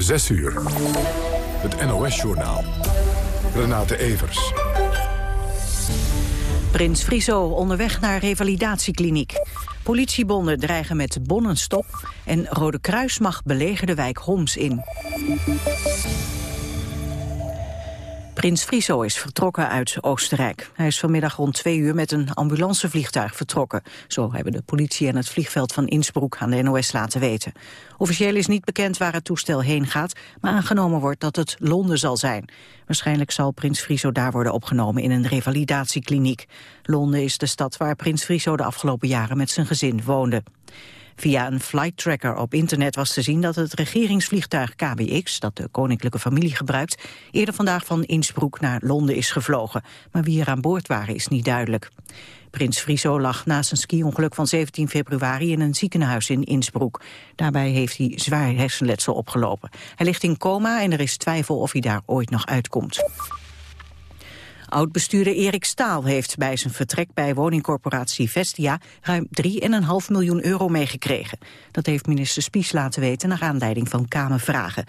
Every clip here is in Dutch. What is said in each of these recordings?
6 uur. Het NOS-journaal. Renate Evers. Prins Friso onderweg naar revalidatiekliniek. Politiebonden dreigen met bonnenstop en Rode Kruis mag belegerde wijk Homs in. Prins Friso is vertrokken uit Oostenrijk. Hij is vanmiddag rond twee uur met een ambulancevliegtuig vertrokken. Zo hebben de politie en het vliegveld van Innsbruck aan de NOS laten weten. Officieel is niet bekend waar het toestel heen gaat, maar aangenomen wordt dat het Londen zal zijn. Waarschijnlijk zal prins Friso daar worden opgenomen in een revalidatiekliniek. Londen is de stad waar prins Friso de afgelopen jaren met zijn gezin woonde. Via een flight tracker op internet was te zien dat het regeringsvliegtuig KBX, dat de koninklijke familie gebruikt, eerder vandaag van Innsbruck naar Londen is gevlogen. Maar wie er aan boord waren is niet duidelijk. Prins Friso lag na zijn ski-ongeluk van 17 februari in een ziekenhuis in Innsbruck. Daarbij heeft hij zwaar hersenletsel opgelopen. Hij ligt in coma en er is twijfel of hij daar ooit nog uitkomt. Oud-bestuurder Erik Staal heeft bij zijn vertrek bij woningcorporatie Vestia ruim 3,5 miljoen euro meegekregen. Dat heeft minister Spies laten weten naar aanleiding van Kamervragen.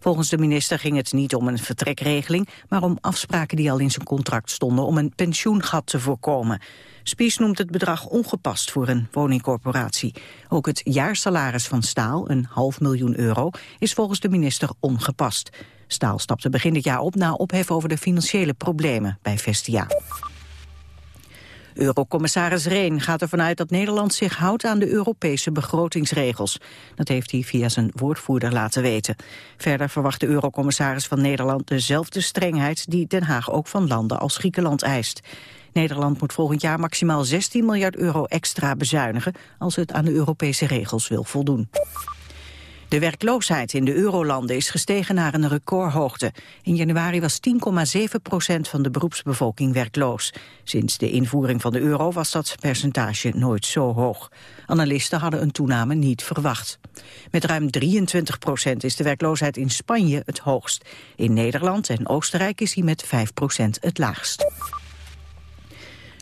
Volgens de minister ging het niet om een vertrekregeling, maar om afspraken die al in zijn contract stonden om een pensioengat te voorkomen. Spies noemt het bedrag ongepast voor een woningcorporatie. Ook het jaarsalaris van Staal, een half miljoen euro, is volgens de minister ongepast. Staal stapte begin dit jaar op na ophef over de financiële problemen bij Vestia. Eurocommissaris Reen gaat ervan uit dat Nederland zich houdt aan de Europese begrotingsregels. Dat heeft hij via zijn woordvoerder laten weten. Verder verwacht de Eurocommissaris van Nederland dezelfde strengheid die Den Haag ook van landen als Griekenland eist. Nederland moet volgend jaar maximaal 16 miljard euro extra bezuinigen als het aan de Europese regels wil voldoen. De werkloosheid in de eurolanden is gestegen naar een recordhoogte. In januari was 10,7 procent van de beroepsbevolking werkloos. Sinds de invoering van de euro was dat percentage nooit zo hoog. Analisten hadden een toename niet verwacht. Met ruim 23 procent is de werkloosheid in Spanje het hoogst. In Nederland en Oostenrijk is hij met 5 procent het laagst.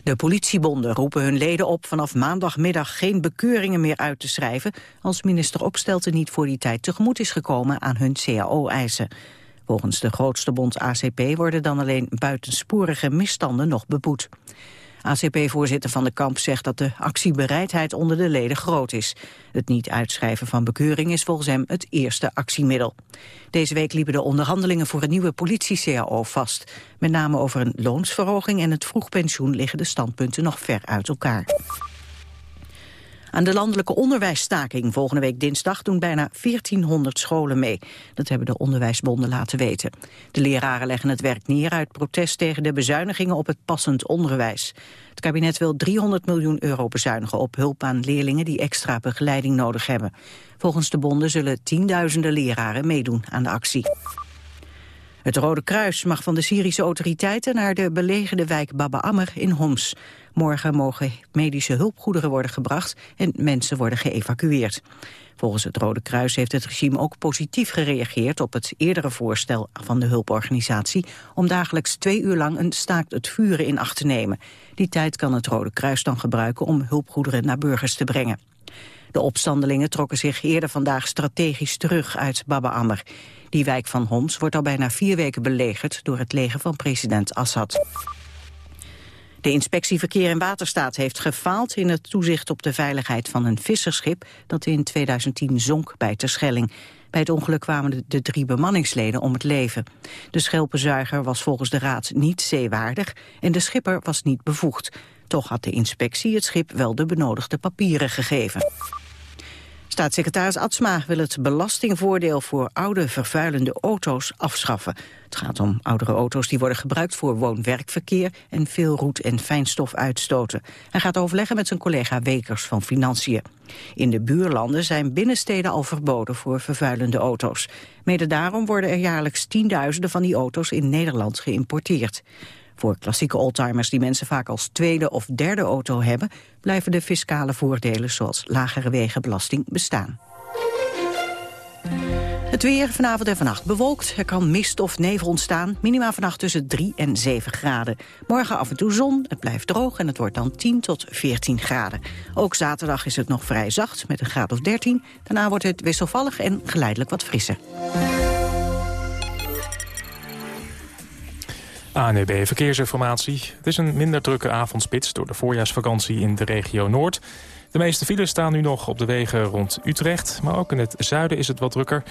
De politiebonden roepen hun leden op vanaf maandagmiddag geen bekeuringen meer uit te schrijven als minister Opstelten niet voor die tijd tegemoet is gekomen aan hun CAO-eisen. Volgens de grootste bond ACP worden dan alleen buitensporige misstanden nog beboet. ACP-voorzitter Van de Kamp zegt dat de actiebereidheid onder de leden groot is. Het niet uitschrijven van bekeuring is volgens hem het eerste actiemiddel. Deze week liepen de onderhandelingen voor een nieuwe politie-CAO vast. Met name over een loonsverhoging en het vroegpensioen liggen de standpunten nog ver uit elkaar. Aan de landelijke onderwijsstaking volgende week dinsdag doen bijna 1400 scholen mee. Dat hebben de onderwijsbonden laten weten. De leraren leggen het werk neer uit protest tegen de bezuinigingen op het passend onderwijs. Het kabinet wil 300 miljoen euro bezuinigen op hulp aan leerlingen die extra begeleiding nodig hebben. Volgens de bonden zullen tienduizenden leraren meedoen aan de actie. Het Rode Kruis mag van de Syrische autoriteiten naar de belegerde wijk Baba Ammer in Homs. Morgen mogen medische hulpgoederen worden gebracht en mensen worden geëvacueerd. Volgens het Rode Kruis heeft het regime ook positief gereageerd op het eerdere voorstel van de hulporganisatie om dagelijks twee uur lang een staakt het vuren in acht te nemen. Die tijd kan het Rode Kruis dan gebruiken om hulpgoederen naar burgers te brengen. De opstandelingen trokken zich eerder vandaag strategisch terug uit Baba Ammer. Die wijk van Homs wordt al bijna vier weken belegerd door het leger van president Assad. De inspectie Verkeer en Waterstaat heeft gefaald in het toezicht op de veiligheid van een visserschip dat in 2010 zonk bij Terschelling. Bij het ongeluk kwamen de drie bemanningsleden om het leven. De schelpenzuiger was volgens de raad niet zeewaardig en de schipper was niet bevoegd. Toch had de inspectie het schip wel de benodigde papieren gegeven. Staatssecretaris Atsma wil het belastingvoordeel voor oude vervuilende auto's afschaffen. Het gaat om oudere auto's die worden gebruikt voor woon-werkverkeer en veel roet- en fijnstof uitstoten. Hij gaat overleggen met zijn collega Wekers van Financiën. In de buurlanden zijn binnensteden al verboden voor vervuilende auto's. Mede daarom worden er jaarlijks tienduizenden van die auto's in Nederland geïmporteerd. Voor klassieke oldtimers die mensen vaak als tweede of derde auto hebben... blijven de fiscale voordelen zoals lagere wegenbelasting bestaan. Het weer vanavond en vannacht bewolkt. Er kan mist of nevel ontstaan. Minima vannacht tussen 3 en 7 graden. Morgen af en toe zon, het blijft droog en het wordt dan 10 tot 14 graden. Ook zaterdag is het nog vrij zacht met een graad of 13. Daarna wordt het wisselvallig en geleidelijk wat frisser. ANEB Verkeersinformatie. Het is een minder drukke avondspits door de voorjaarsvakantie in de regio Noord. De meeste files staan nu nog op de wegen rond Utrecht, maar ook in het zuiden is het wat drukker.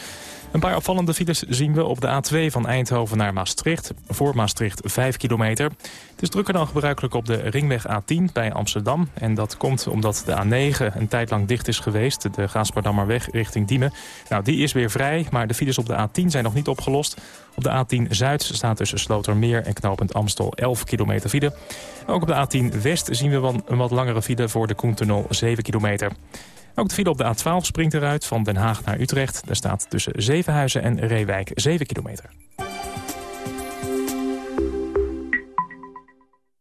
Een paar opvallende files zien we op de A2 van Eindhoven naar Maastricht. Voor Maastricht 5 kilometer. Het is drukker dan gebruikelijk op de ringweg A10 bij Amsterdam. En dat komt omdat de A9 een tijd lang dicht is geweest. De Gaasperdammerweg richting Diemen. Nou, die is weer vrij, maar de files op de A10 zijn nog niet opgelost. Op de A10 Zuid staat tussen Slotermeer en knooppunt Amstel 11 kilometer file. Ook op de A10 West zien we een wat langere file voor de Koentunnel 7 kilometer. Ook de file op de A12 springt eruit van Den Haag naar Utrecht. Daar staat tussen Zevenhuizen en Reewijk 7 kilometer.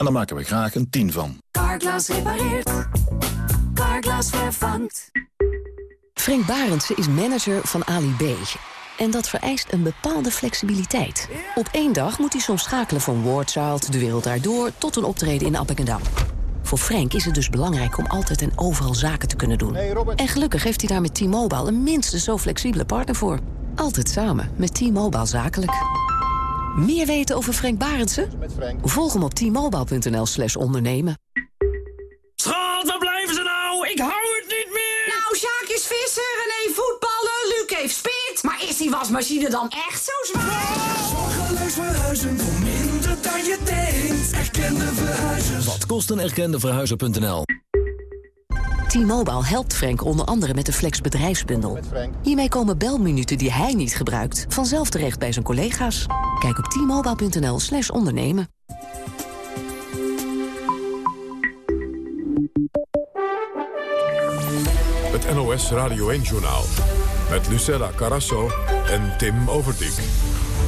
En daar maken we graag een 10 van. Carglass repareert. Carglass vervangt. Frank Barendse is manager van Ali B. En dat vereist een bepaalde flexibiliteit. Op één dag moet hij soms schakelen van Wardchild, De Wereld Daardoor... tot een optreden in Appingedam. Voor Frank is het dus belangrijk om altijd en overal zaken te kunnen doen. En gelukkig heeft hij daar met T-Mobile een minstens zo flexibele partner voor. Altijd samen met T-Mobile Zakelijk. Meer weten over Frank Barendse? Volg hem op t-mobile.nl slash ondernemen. Schat, waar blijven ze nou? Ik hou het niet meer! Nou, Sjaak is vissen, René voetballen, Luc heeft spit. Maar is die wasmachine dan echt zo zwaar? Zorgeloos verhuizen voor minder dan je denkt. Erkende verhuizers. Wat kost een erkende verhuizer.nl? T-Mobile helpt Frank onder andere met de Flex bedrijfsbundel. Hiermee komen belminuten die hij niet gebruikt... vanzelf terecht bij zijn collega's. Kijk op t-mobile.nl slash ondernemen. Het NOS Radio 1-journaal. Met Lucella Carasso en Tim Overdijk.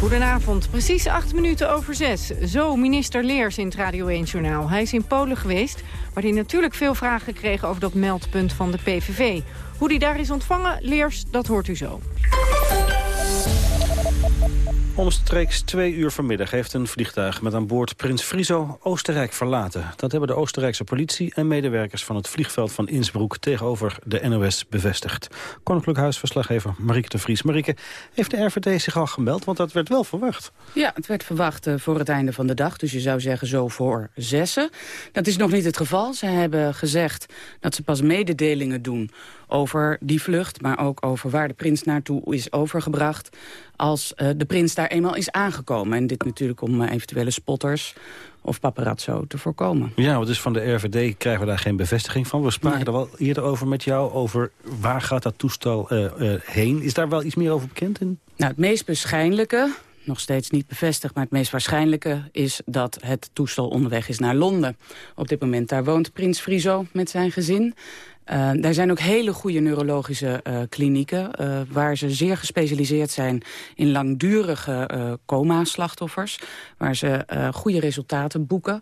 Goedenavond, precies acht minuten over zes. Zo minister Leers in het Radio 1-journaal. Hij is in Polen geweest, waar hij natuurlijk veel vragen kreeg... over dat meldpunt van de PVV. Hoe die daar is ontvangen, Leers, dat hoort u zo. Omstreeks twee uur vanmiddag heeft een vliegtuig met aan boord Prins Friso Oostenrijk verlaten. Dat hebben de Oostenrijkse politie en medewerkers van het vliegveld van Innsbruck tegenover de NOS bevestigd. Koninklijk Huisverslaggever Marieke de Vries. Marieke, heeft de RVD zich al gemeld? Want dat werd wel verwacht. Ja, het werd verwacht uh, voor het einde van de dag. Dus je zou zeggen zo voor zessen. Dat is nog niet het geval. Ze hebben gezegd dat ze pas mededelingen doen over die vlucht... maar ook over waar de prins naartoe is overgebracht... als uh, de prins daar eenmaal is aangekomen. En dit natuurlijk om uh, eventuele spotters of paparazzo te voorkomen. Ja, dus van de RVD krijgen we daar geen bevestiging van. We spraken nee. er wel eerder over met jou, over waar gaat dat toestel uh, heen. Is daar wel iets meer over bekend? In? Nou, het meest waarschijnlijke, nog steeds niet bevestigd... maar het meest waarschijnlijke is dat het toestel onderweg is naar Londen. Op dit moment daar woont prins Friso met zijn gezin. Uh, daar zijn ook hele goede neurologische uh, klinieken... Uh, waar ze zeer gespecialiseerd zijn in langdurige coma-slachtoffers... waar ze goede resultaten boeken.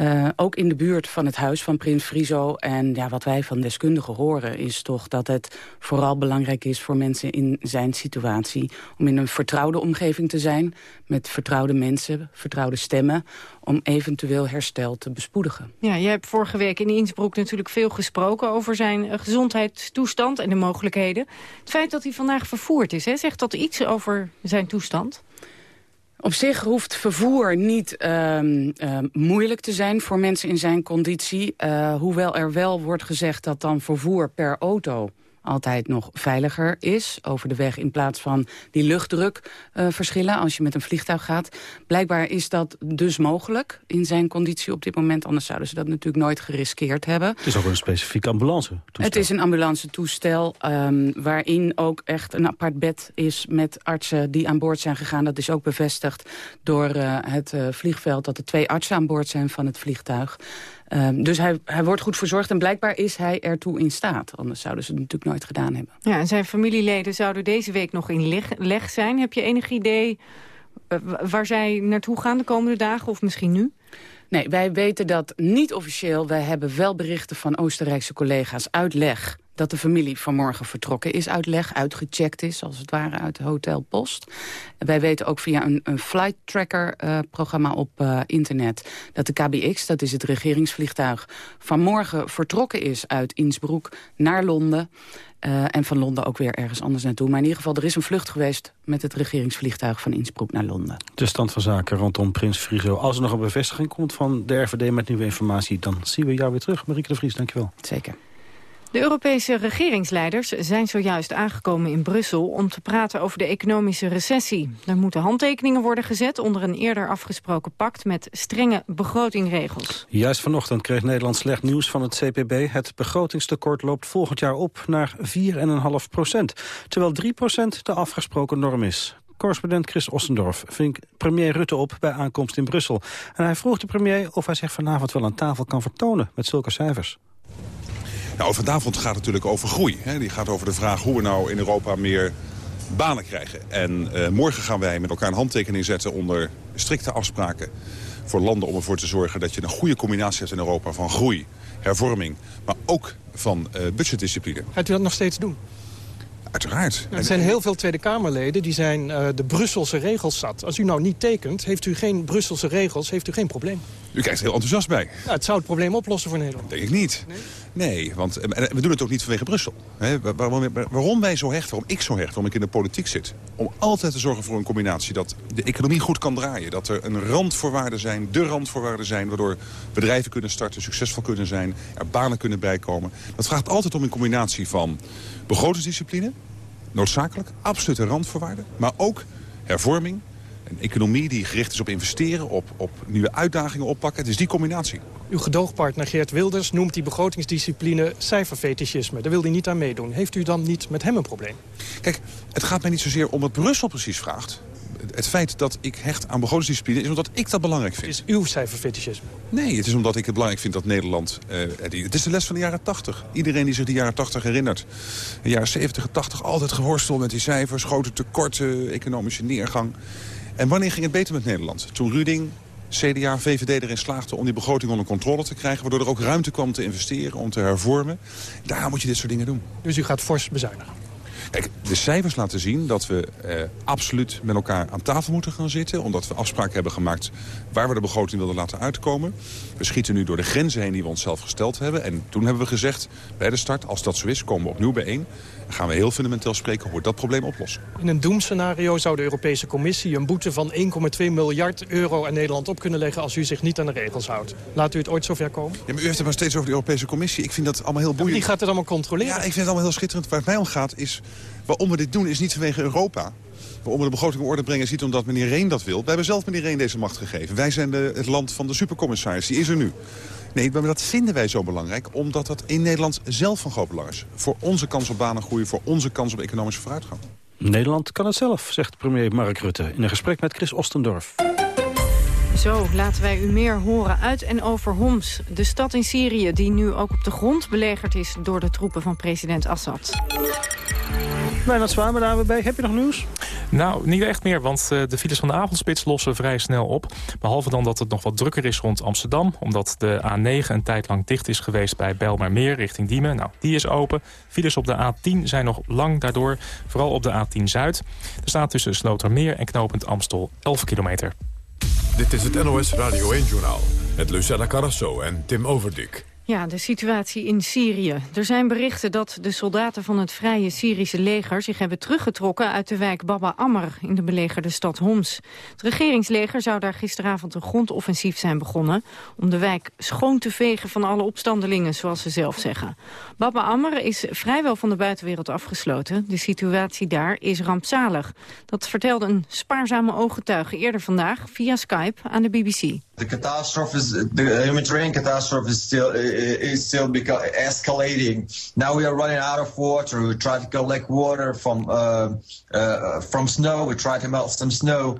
Uh, ook in de buurt van het huis van Prins Friso. En ja, wat wij van deskundigen horen is toch dat het vooral belangrijk is voor mensen in zijn situatie. Om in een vertrouwde omgeving te zijn. Met vertrouwde mensen, vertrouwde stemmen. Om eventueel herstel te bespoedigen. Ja, je hebt vorige week in Innsbruck natuurlijk veel gesproken over zijn gezondheidstoestand en de mogelijkheden. Het feit dat hij vandaag vervoerd is, hè, zegt dat iets over zijn toestand? Op zich hoeft vervoer niet uh, uh, moeilijk te zijn voor mensen in zijn conditie. Uh, hoewel er wel wordt gezegd dat dan vervoer per auto altijd nog veiliger is over de weg... in plaats van die luchtdrukverschillen uh, als je met een vliegtuig gaat. Blijkbaar is dat dus mogelijk in zijn conditie op dit moment. Anders zouden ze dat natuurlijk nooit geriskeerd hebben. Het is ook een specifiek ambulance -toestel. Het is een ambulance toestel um, waarin ook echt een apart bed is... met artsen die aan boord zijn gegaan. Dat is ook bevestigd door uh, het uh, vliegveld... dat er twee artsen aan boord zijn van het vliegtuig. Um, dus hij, hij wordt goed verzorgd en blijkbaar is hij ertoe in staat. Anders zouden ze het natuurlijk nooit gedaan hebben. Ja, en zijn familieleden zouden deze week nog in leg, leg zijn. Heb je enig idee uh, waar zij naartoe gaan de komende dagen of misschien nu? Nee, wij weten dat niet officieel. Wij hebben wel berichten van Oostenrijkse collega's uit leg dat de familie vanmorgen vertrokken is uit leg, uitgecheckt is, als het ware uit Hotel Post. Wij weten ook via een, een flight tracker uh, programma op uh, internet dat de KBX, dat is het regeringsvliegtuig, vanmorgen vertrokken is uit Innsbruck naar Londen. Uh, en van Londen ook weer ergens anders naartoe. Maar in ieder geval, er is een vlucht geweest met het regeringsvliegtuig van Innsbruck naar Londen. De stand van zaken rondom Prins Friso. Als er nog een bevestiging komt van de RVD met nieuwe informatie... dan zien we jou weer terug. Marieke de Vries, dankjewel. Zeker. De Europese regeringsleiders zijn zojuist aangekomen in Brussel om te praten over de economische recessie. Er moeten handtekeningen worden gezet onder een eerder afgesproken pact met strenge begrotingregels. Juist vanochtend kreeg Nederland slecht nieuws van het CPB. Het begrotingstekort loopt volgend jaar op naar 4,5 procent, terwijl 3 procent de afgesproken norm is. Correspondent Chris Ossendorf ving premier Rutte op bij aankomst in Brussel. En hij vroeg de premier of hij zich vanavond wel aan tafel kan vertonen met zulke cijfers. Nou, vanavond gaat het natuurlijk over groei. Hè. Die gaat over de vraag hoe we nou in Europa meer banen krijgen. En uh, morgen gaan wij met elkaar een handtekening zetten onder strikte afspraken voor landen om ervoor te zorgen dat je een goede combinatie hebt in Europa van groei, hervorming, maar ook van uh, budgetdiscipline. Gaat u dat nog steeds doen? Uiteraard. Er zijn heel veel Tweede Kamerleden die zijn uh, de Brusselse regels zat. Als u nou niet tekent, heeft u geen Brusselse regels, heeft u geen probleem. U kijkt er heel enthousiast bij. Ja, het zou het probleem oplossen voor Nederland. Denk ik niet. Nee, nee want en we doen het ook niet vanwege Brussel. Waarom, waarom wij zo hecht, waarom ik zo hecht, waarom ik in de politiek zit. Om altijd te zorgen voor een combinatie dat de economie goed kan draaien. Dat er een randvoorwaarden zijn, de randvoorwaarden zijn... waardoor bedrijven kunnen starten, succesvol kunnen zijn, er banen kunnen bijkomen. Dat vraagt altijd om een combinatie van begrotingsdiscipline... noodzakelijk, absolute randvoorwaarden, maar ook hervorming... Een economie die gericht is op investeren, op, op nieuwe uitdagingen oppakken. Het is die combinatie. Uw gedoogpartner Geert Wilders noemt die begrotingsdiscipline cijferfetichisme. Daar wil hij niet aan meedoen. Heeft u dan niet met hem een probleem? Kijk, het gaat mij niet zozeer om wat Brussel precies vraagt. Het feit dat ik hecht aan begrotingsdiscipline is omdat ik dat belangrijk vind. Het is uw cijferfetichisme? Nee, het is omdat ik het belangrijk vind dat Nederland... Uh, het is de les van de jaren 80. Iedereen die zich de jaren 80 herinnert. De jaren 70 en 80 altijd geworsteld met die cijfers. Grote tekorten, economische neergang. En wanneer ging het beter met Nederland? Toen Ruding, CDA, VVD erin slaagde om die begroting onder controle te krijgen... waardoor er ook ruimte kwam te investeren, om te hervormen. Daar moet je dit soort dingen doen. Dus u gaat fors bezuinigen? Kijk, de cijfers laten zien dat we eh, absoluut met elkaar aan tafel moeten gaan zitten. Omdat we afspraken hebben gemaakt waar we de begroting wilden laten uitkomen. We schieten nu door de grenzen heen die we onszelf gesteld hebben. En toen hebben we gezegd, bij de start, als dat zo is, komen we opnieuw bijeen. Dan gaan we heel fundamenteel spreken hoe we dat probleem oplossen. In een doemscenario zou de Europese Commissie een boete van 1,2 miljard euro aan Nederland op kunnen leggen als u zich niet aan de regels houdt. Laat u het ooit zover komen? Ja, maar u heeft het maar steeds over de Europese Commissie. Ik vind dat allemaal heel boeiend. Ja, die gaat het allemaal controleren. Ja, ik vind het allemaal heel schitterend. Waar het mij om gaat is, waarom we dit doen is niet vanwege Europa. Waarom we de begroting in orde brengen is niet omdat meneer Reen dat wil. We hebben zelf meneer Reen deze macht gegeven. Wij zijn de, het land van de supercommissaris. Die is er nu. Nee, dat vinden wij zo belangrijk, omdat dat in Nederland zelf van groot belang is. Voor onze kans op banengroei, voor onze kans op economische vooruitgang. Nederland kan het zelf, zegt premier Mark Rutte... in een gesprek met Chris Ostendorf. Zo, laten wij u meer horen uit en over Homs. De stad in Syrië die nu ook op de grond belegerd is... door de troepen van president Assad. Wijnand Zwaan bij de AWB, heb je nog nieuws? Nou, niet echt meer, want uh, de files van de avondspits lossen vrij snel op. Behalve dan dat het nog wat drukker is rond Amsterdam... omdat de A9 een tijd lang dicht is geweest bij Bijlmermeer richting Diemen. Nou, die is open. Files op de A10 zijn nog lang daardoor, vooral op de A10 Zuid. Er staat tussen Slotermeer en knooppunt Amstel 11 kilometer. Dit is het NOS Radio 1-journaal met Lucella Carrasso en Tim Overdik. Ja, de situatie in Syrië. Er zijn berichten dat de soldaten van het Vrije Syrische leger... zich hebben teruggetrokken uit de wijk Baba Amr in de belegerde stad Homs. Het regeringsleger zou daar gisteravond een grondoffensief zijn begonnen... om de wijk schoon te vegen van alle opstandelingen, zoals ze zelf zeggen. Baba Amr is vrijwel van de buitenwereld afgesloten. De situatie daar is rampzalig. Dat vertelde een spaarzame ooggetuige eerder vandaag via Skype aan de BBC. The catastrophe is the humanitarian catastrophe is still is still escalating. Now we are running out of water. We try to collect water from uh, uh, from snow. We try to melt some snow.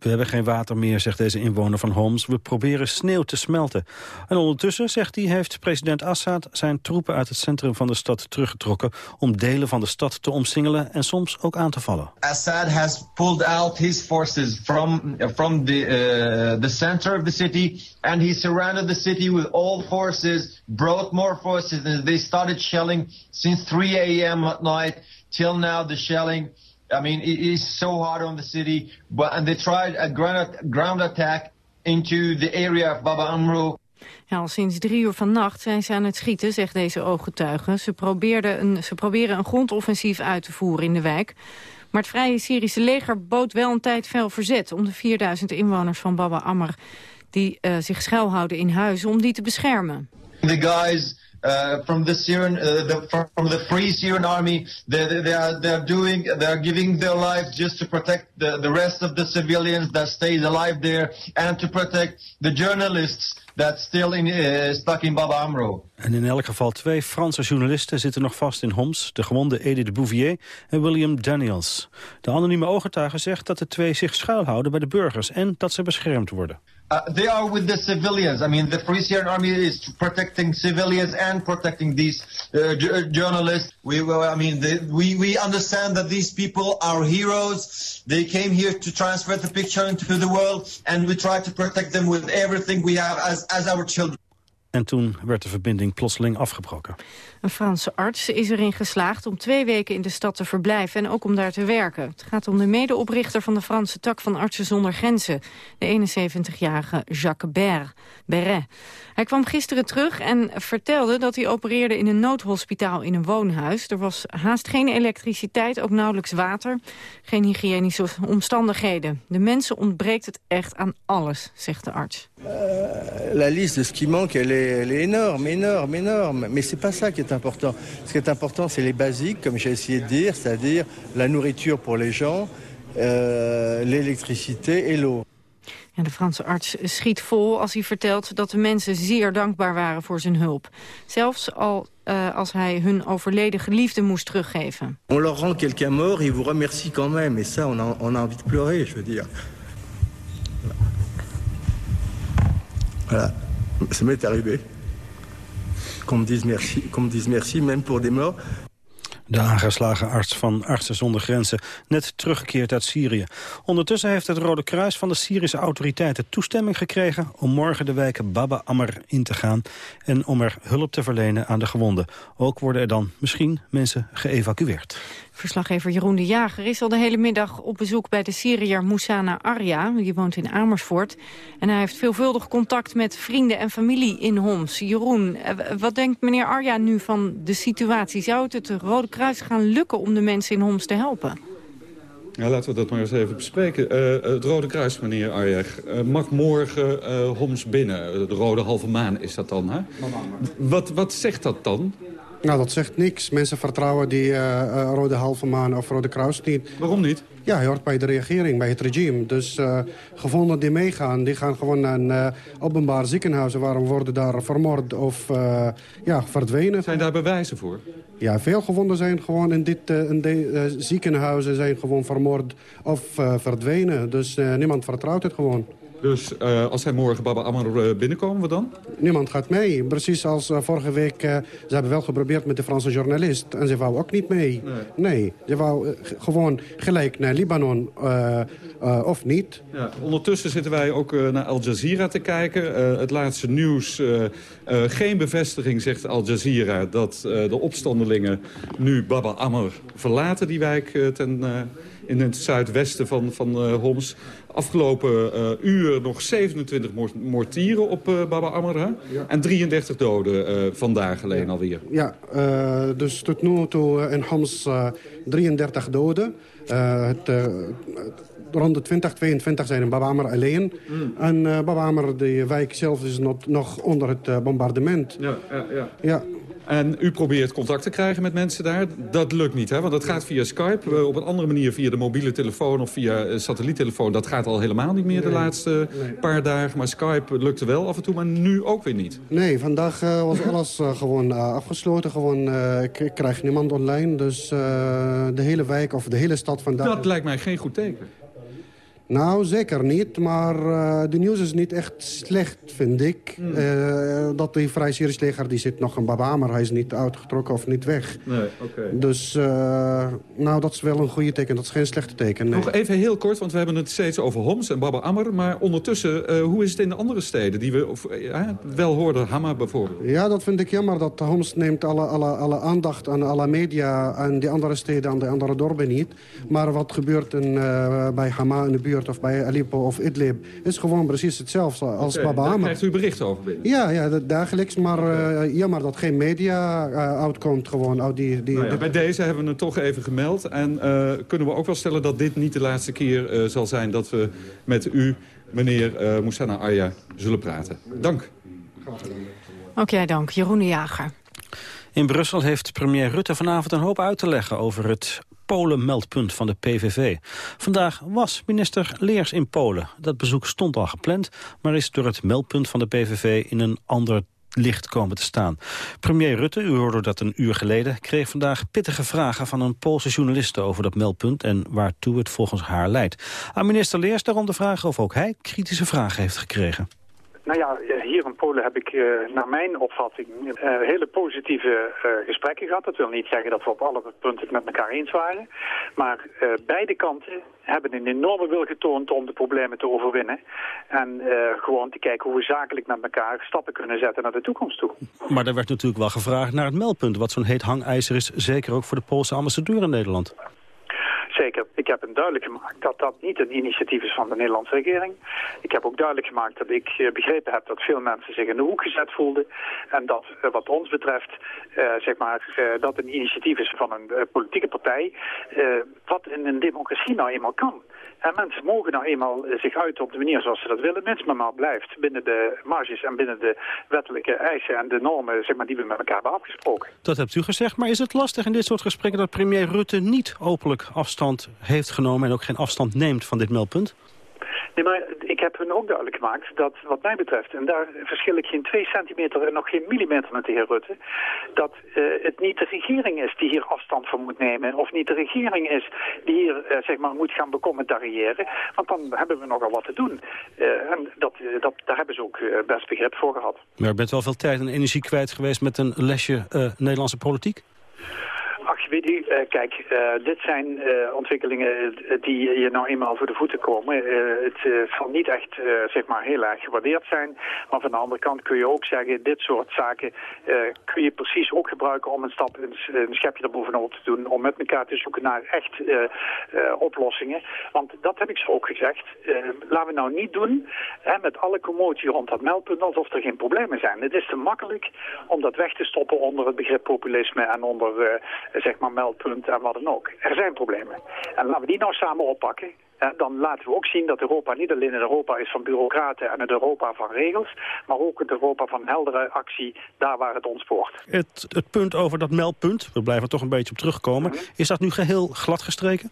We hebben geen water meer, zegt deze inwoner van Homs. We proberen sneeuw te smelten. En ondertussen, zegt hij, heeft president Assad zijn troepen uit het centrum van de stad teruggetrokken om delen van de stad te omsingelen en soms ook aan te vallen. Assad has pulled out his forces from from the uh, the center of the city and he surrounded the city with all forces, brought more forces and they started shelling since 3 a.m. at night till now the shelling I mean, it is so hard on the city, but and they tried a ground, ground attack into the area of Baba Amro. Ja, al sinds drie uur vannacht zijn ze aan het schieten, zegt deze ooggetuige. Ze, probeerden een, ze proberen een grondoffensief uit te voeren in de wijk. Maar het Vrije Syrische leger bood wel een tijd fel verzet... om de 4000 inwoners van Baba Amr die uh, zich schuilhouden in huizen, om die te beschermen. The guys uh, from the Syrian, uh, the, from the Free Syrian Army. They, they are they are doing they are giving their lives just to protect the, the rest of the civilians that stays alive there and to protect the journalists that still in, uh, stuck in Baba Amro. En in elk geval twee Franse journalisten zitten nog vast in Homs. De gewonde Edith Bouvier en William Daniels. De anonieme ooggetuige zegt dat de twee zich schuilhouden bij de burgers... en dat ze beschermd worden. Uh, they are with the civilians. I mean, the Free Syrian Army is protecting civilians and protecting these uh, journalists. We, I mean, we we understand that these people are heroes. They came here to transfer the picture into the world, and we try to protect them with everything we have as as our children. En toen werd de verbinding plotseling afgebroken. Een Franse arts is erin geslaagd om twee weken in de stad te verblijven en ook om daar te werken. Het gaat om de medeoprichter van de Franse tak van Artsen zonder Grenzen, de 71-jarige Jacques Berret. Hij kwam gisteren terug en vertelde dat hij opereerde in een noodhospitaal in een woonhuis. Er was haast geen elektriciteit, ook nauwelijks water, geen hygiënische omstandigheden. De mensen ontbreekt het echt aan alles, zegt de arts. Uh, la liste de ce qui manque, elle est, elle est énorme, énorme, énorme. Mais c'est pas ça qui est important. Ce qui est important, c'est les basiques, comme j'ai essayé de dire, c'est-à-dire la nourriture pour les gens, euh, l'électricité et l'eau. En de Franse arts schiet vol als hij vertelt dat de mensen zeer dankbaar waren voor zijn hulp. Zelfs al uh, als hij hun overleden geliefde moest teruggeven. On leur rend quelqu'un mort, ils vous remercie quand même. Et ça, on a, on a envie de pleurer, je veux dire. Voilà, ça m'est arrivé. Qu'on me merci, me dise merci, même pour des morts. De aangeslagen arts van Artsen zonder Grenzen, net teruggekeerd uit Syrië. Ondertussen heeft het Rode Kruis van de Syrische autoriteiten toestemming gekregen... om morgen de wijken Baba Amr in te gaan en om er hulp te verlenen aan de gewonden. Ook worden er dan misschien mensen geëvacueerd. Verslaggever Jeroen de Jager is al de hele middag op bezoek bij de Syriër Moussana Arya. Die woont in Amersfoort. En hij heeft veelvuldig contact met vrienden en familie in Homs. Jeroen, eh, wat denkt meneer Arya nu van de situatie? Zou het het Rode Kruis gaan lukken om de mensen in Homs te helpen? Ja, laten we dat maar eens even bespreken. Uh, het Rode Kruis, meneer Arjeg, uh, mag morgen uh, Homs binnen. De rode halve maan is dat dan, hè? Wat, wat zegt dat dan? Nou, dat zegt niks. Mensen vertrouwen die uh, uh, Rode Halve Maan of Rode Kruis niet. Waarom niet? Ja, hij hoort bij de regering, bij het regime. Dus uh, gevonden die meegaan, die gaan gewoon naar een openbaar ziekenhuis. Waarom worden daar vermoord of ja, verdwenen? Zijn daar bewijzen voor? Ja, veel gewonden zijn gewoon in dit in de, ziekenhuizen zijn gewoon vermoord of verdwenen. Dus niemand vertrouwt het gewoon. Dus uh, als zij morgen Baba Amar uh, binnenkomen, we dan? Niemand gaat mee. Precies als uh, vorige week. ze hebben wel geprobeerd met de Franse journalist. En ze wou ook niet mee. Nee. nee ze wou geen gelijk naar Libanon of niet. Ja, ondertussen zitten wij ook naar Al Jazeera te kijken. het laatste nieuws. geen bevestiging, zegt Al Jazeera, dat de opstandelingen nu Baba Amr verlaten die wijk ten in het zuidwesten van, van Homs. Afgelopen uur nog 27 mortieren op Baba Amara. En 33 doden vandaag alleen alweer. Ja, dus tot nu toe in Homs 33 doden. het rond de 20, 22 zijn in Babamer alleen. Mm. En uh, Babamer, de wijk zelf, is nog, nog onder het uh, bombardement. Ja, ja, ja. ja. En u probeert contact te krijgen met mensen daar. Dat lukt niet, hè? want dat gaat via Skype. Uh, op een andere manier via de mobiele telefoon of via satelliettelefoon. Dat gaat al helemaal niet meer de laatste paar dagen. Maar Skype lukte wel af en toe, maar nu ook weer niet. Nee, vandaag was alles gewoon afgesloten. Gewoon, ik krijg niemand online. Dus de hele wijk of de hele stad vandaag... Dat lijkt mij geen goed teken. Nou, zeker niet. Maar uh, de nieuws is niet echt slecht, vind ik. Mm. Uh, dat die Vrij Syrisch leger die zit nog in Baba, maar hij is niet uitgetrokken of niet weg. Nee, oké. Dus, uh, nou, dat is wel een goede teken. Dat is geen slechte teken, nee. Nog even heel kort, want we hebben het steeds over Homs en Baba Ammer. Maar ondertussen, hoe is het in de andere steden die we of, wel hoorden? Hama bijvoorbeeld. Ja, dat vind ik jammer. Dat Homs neemt alle, alle, alle aandacht aan alle media... en die andere steden en de andere dorpen niet. Maar wat gebeurt in, bij Hama in de buurt of bij Aleppo of Idlib... is gewoon precies hetzelfde als okay, Baba Daar krijgt u bericht over binnen? Ja, ja dagelijks. Maar uh, jammer dat geen media uh, uitkomt. Gewoon, uit die, die, nou ja, bij deze hebben we het toch even gemeld. En uh, kunnen we ook wel stellen dat dit niet de laatste keer zal zijn... dat we met u, meneer uh, Moussana Aya, zullen praten. Dank. Ook jij dank. Jeroen Jager. In Brussel heeft premier Rutte vanavond een hoop uit te leggen over het Polen-meldpunt van de PVV. Vandaag was minister Leers in Polen. Dat bezoek stond al gepland, maar is door het meldpunt van de PVV in een ander licht komen te staan. Premier Rutte, u hoorde dat een uur geleden... kreeg vandaag pittige vragen van een Poolse journaliste over dat meldpunt... en waartoe het volgens haar leidt. Aan minister Leers daarom de vraag of ook hij kritische vragen heeft gekregen. Nou ja, hier in Polen heb ik uh, naar mijn opvatting uh, hele positieve gesprekken gehad. Dat wil niet zeggen dat we op alle punten het met elkaar eens waren. Maar beide kanten hebben een enorme wil getoond om de problemen te overwinnen. En gewoon te kijken hoe we zakelijk met elkaar stappen kunnen zetten naar de toekomst toe. Maar er werd natuurlijk wel gevraagd naar het meldpunt. Wat zo'n heet hangijzer is, zeker ook voor de Poolse ambassadeur in Nederland. Zeker. Ik heb een duidelijk gemaakt dat dat niet een initiatief is van de Nederlandse regering. Ik heb ook duidelijk gemaakt dat ik eh, begrepen heb dat veel mensen zich in de hoek gezet voelden. En dat eh, wat ons betreft, uh, zeg maar, dat een initiatief is van een politieke partij. wat in een democratie nou eenmaal kan. En mensen mogen nou eenmaal zich uiten op de manier zoals ze dat willen. Mens maar maar blijft binnen de marges en binnen de wettelijke eisen en de normen zeg maar, die we met elkaar hebben afgesproken. Dat hebt u gezegd, maar is het lastig in dit soort gesprekken dat premier Rutte niet openlijk afstand heeft genomen en ook geen afstand neemt van dit meldpunt? Nee, maar ik heb hun ook duidelijk gemaakt dat wat mij betreft, en daar verschil ik geen twee centimeter en nog geen millimeter met de heer Rutte, dat uh, het niet de regering is die hier afstand van moet nemen, of niet de regering is die hier uh, zeg maar moet gaan becommentariëren, want dan hebben we nogal wat te doen. Uh, en dat, dat, daar hebben ze ook best begrip voor gehad. Maar u bent wel veel tijd en energie kwijt geweest met een lesje Nederlandse politiek? Ach, weet u, uh, kijk, uh, dit zijn uh, ontwikkelingen die je nou eenmaal voor de voeten komen. het zal niet echt, zeg maar, heel erg gewaardeerd zijn. Maar van de andere kant kun je ook zeggen, dit soort zaken kun je precies ook gebruiken om een stap, een, een schepje erbovenop te doen. Om met elkaar te zoeken naar echt oplossingen. Want dat heb ik zo ook gezegd. laten we nou niet doen, hè, met alle commotie rond dat meldpunt, alsof er geen problemen zijn. Het is te makkelijk om dat weg te stoppen onder het begrip populisme en onder zeg maar meldpunt en wat dan ook. Er zijn problemen. En laten we die nou samen oppakken. dan laten we ook zien dat Europa niet alleen een Europa is van bureaucraten en een Europa van regels, maar ook een Europa van heldere actie daar waar het ons voort. Het, het punt over dat meldpunt, we blijven toch een beetje op terugkomen, mhm. is dat nu geheel gladgestreken?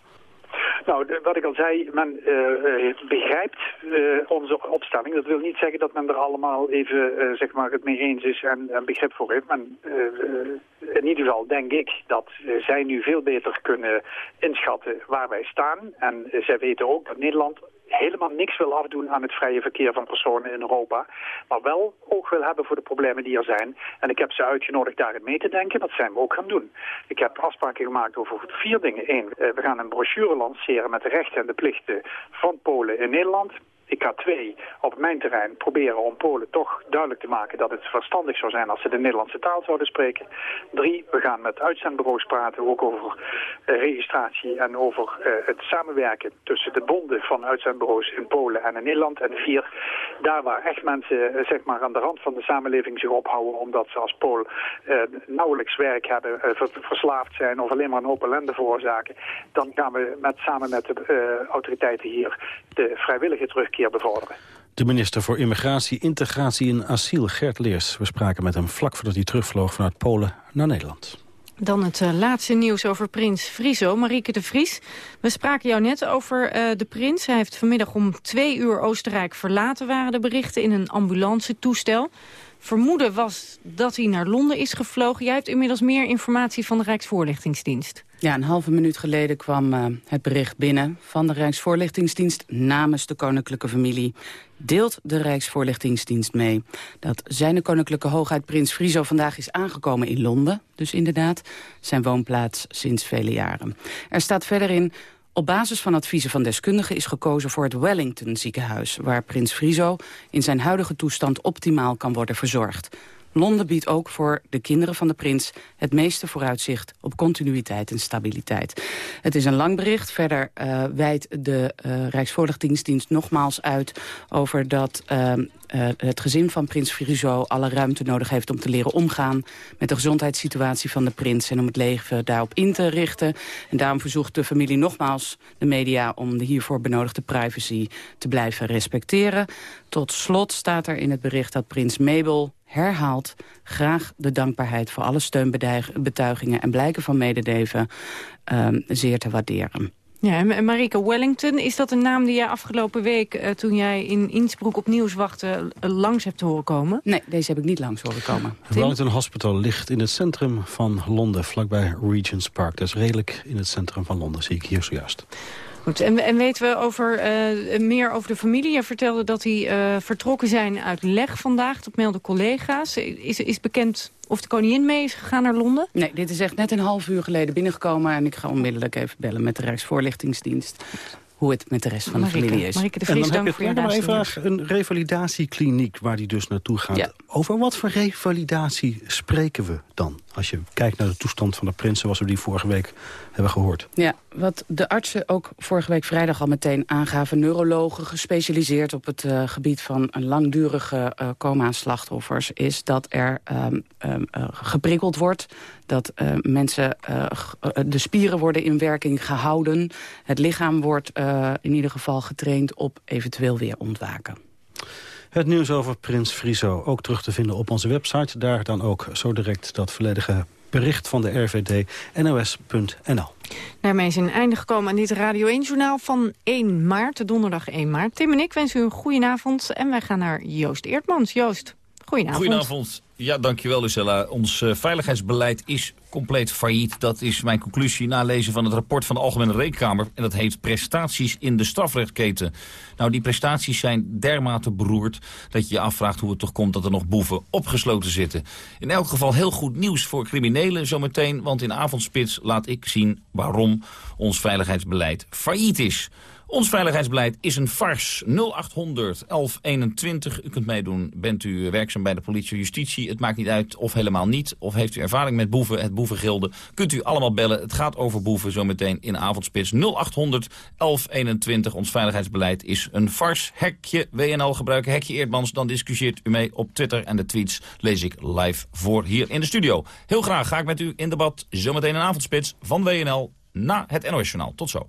Nou, wat ik al zei, men uh, begrijpt uh, onze opstelling. Dat wil niet zeggen dat men er allemaal even zeg maar het mee eens is en, en begrip voor heeft. In ieder geval denk ik dat zij nu veel beter kunnen inschatten waar wij staan. En zij weten ook dat Nederland helemaal niks wil afdoen aan het vrije verkeer van personen in Europa. Maar wel oog wil hebben voor de problemen die er zijn. En ik heb ze uitgenodigd daarin mee te denken. Dat zijn we ook gaan doen. Ik heb afspraken gemaakt over vier dingen. Eén, eh, we gaan een brochure lanceren met de rechten en de plichten van Polen in Nederland. Ik ga twee, op mijn terrein proberen om Polen toch duidelijk te maken dat het verstandig zou zijn als ze de Nederlandse taal zouden spreken. Drie, we gaan met uitzendbureaus praten, ook over uh, registratie en over uh, het samenwerken tussen de bonden van uitzendbureaus in Polen en in Nederland. En vier, daar waar echt mensen uh, zeg maar aan de rand van de samenleving zich ophouden omdat ze als Pool nauwelijks werk hebben, verslaafd zijn of alleen maar een open ellende veroorzaken, dan gaan we met, samen met de autoriteiten hier de vrijwillige De minister voor Immigratie, Integratie en Asiel, Gert Leers. We spraken met hem vlak voordat hij terugvloog vanuit Polen naar Nederland. Dan het uh, laatste nieuws over prins Friso, Marieke de Vries. We spraken jou net over uh, de prins. Hij heeft vanmiddag om twee uur Oostenrijk verlaten, waren de berichten, in een ambulance toestel. Vermoeden was dat hij naar Londen is gevlogen. Jij hebt inmiddels meer informatie van de Rijksvoorlichtingsdienst. Ja, een halve minuut geleden kwam uh, het bericht binnen van de Rijksvoorlichtingsdienst namens de koninklijke familie. Deelt de Rijksvoorlichtingsdienst mee dat zijn koninklijke hoogheid prins Friso vandaag is aangekomen in Londen. Dus inderdaad zijn woonplaats sinds vele jaren. Er staat verder in op basis van adviezen van deskundigen is gekozen voor het Wellington ziekenhuis... waar prins Friso in zijn huidige toestand optimaal kan worden verzorgd. Londen biedt ook voor de kinderen van de prins het meeste vooruitzicht op continuïteit en stabiliteit. Het is een lang bericht. Verder uh, wijdt de uh, nogmaals uit over dat uh, het gezin van prins Friso alle ruimte nodig heeft om te leren omgaan met de gezondheidssituatie van de prins en om het leven daarop in te richten. En daarom verzoekt de familie nogmaals de media om de hiervoor benodigde privacy te blijven respecteren. Tot slot staat er in het bericht dat prins Mabel herhaalt graag de dankbaarheid voor alle steunbetuigingen en blijken van mededeven um, zeer te waarderen. Ja, en Marike Wellington, is dat een naam die jij afgelopen week... Uh, toen jij in Innsbruck op nieuws wachtte, uh, langs hebt horen komen? Nee, deze heb ik niet langs horen komen. Het Wellington Hospital ligt in het centrum van Londen, vlakbij Regent's Park. Dat is redelijk in het centrum van Londen, zie ik hier zojuist. Goed, en, en weten we over, uh, meer over de familie? Je vertelde dat die uh, vertrokken zijn uit Leg vandaag. Dat melden collega's. Is, is bekend of de koningin mee is gegaan naar Londen? Nee, dit is echt net een half uur geleden binnengekomen... en ik ga onmiddellijk even bellen met de Rijksvoorlichtingsdienst hoe het met de rest van Marike, de familie is. Marike de Vries, en dan dank heb je voor je nog een vraag. Een revalidatiekliniek waar die dus naartoe gaat. Ja. Over wat voor revalidatie spreken we dan? Als je kijkt naar de toestand van de prins zoals we die vorige week hebben gehoord. Ja, wat de artsen ook vorige week vrijdag al meteen aangaven... neurologen gespecialiseerd op het uh, gebied van langdurige uh, coma-slachtoffers... is dat er um, geprikkeld wordt, dat mensen... de spieren worden in werking gehouden. Het lichaam wordt in ieder geval getraind op eventueel weer ontwaken. Het nieuws over Prins Friso ook terug te vinden op onze website. Daar dan ook zo direct dat volledige bericht van de RVD nos.nl. Daarmee is een einde gekomen aan dit Radio 1-journaal van 1 maart, donderdag 1 maart. Tim en ik wensen u een goede avond en wij gaan naar Joost Eertmans. Joost, goedenavond. Goedenavond. Ja, dankjewel Lucella. Ons uh, veiligheidsbeleid is compleet failliet. Dat is mijn conclusie na lezen van het rapport van de Algemene Rekenkamer. En dat heet prestaties in de strafrechtketen. Nou, die prestaties zijn dermate beroerd dat je je afvraagt hoe het toch komt dat er nog boeven opgesloten zitten. In elk geval heel goed nieuws voor criminelen zometeen, want in avondspits laat ik zien waarom ons veiligheidsbeleid failliet is. Ons veiligheidsbeleid is een fars. 0800 1121. U kunt meedoen. Bent u werkzaam bij de politie of justitie? Het maakt niet uit of helemaal niet. Of heeft u ervaring met boeven, het boevengilde? Kunt u allemaal bellen. Het gaat over boeven zometeen in avondspits. 0800 1121. Ons veiligheidsbeleid is een fars. Hekje WNL gebruiken. Hekje Eerdmans. Dan discussieert u mee op Twitter. En de tweets lees ik live voor hier in de studio. Heel graag ga ik met u in debat. Zometeen een avondspits van WNL na het NOS Journaal. Tot zo.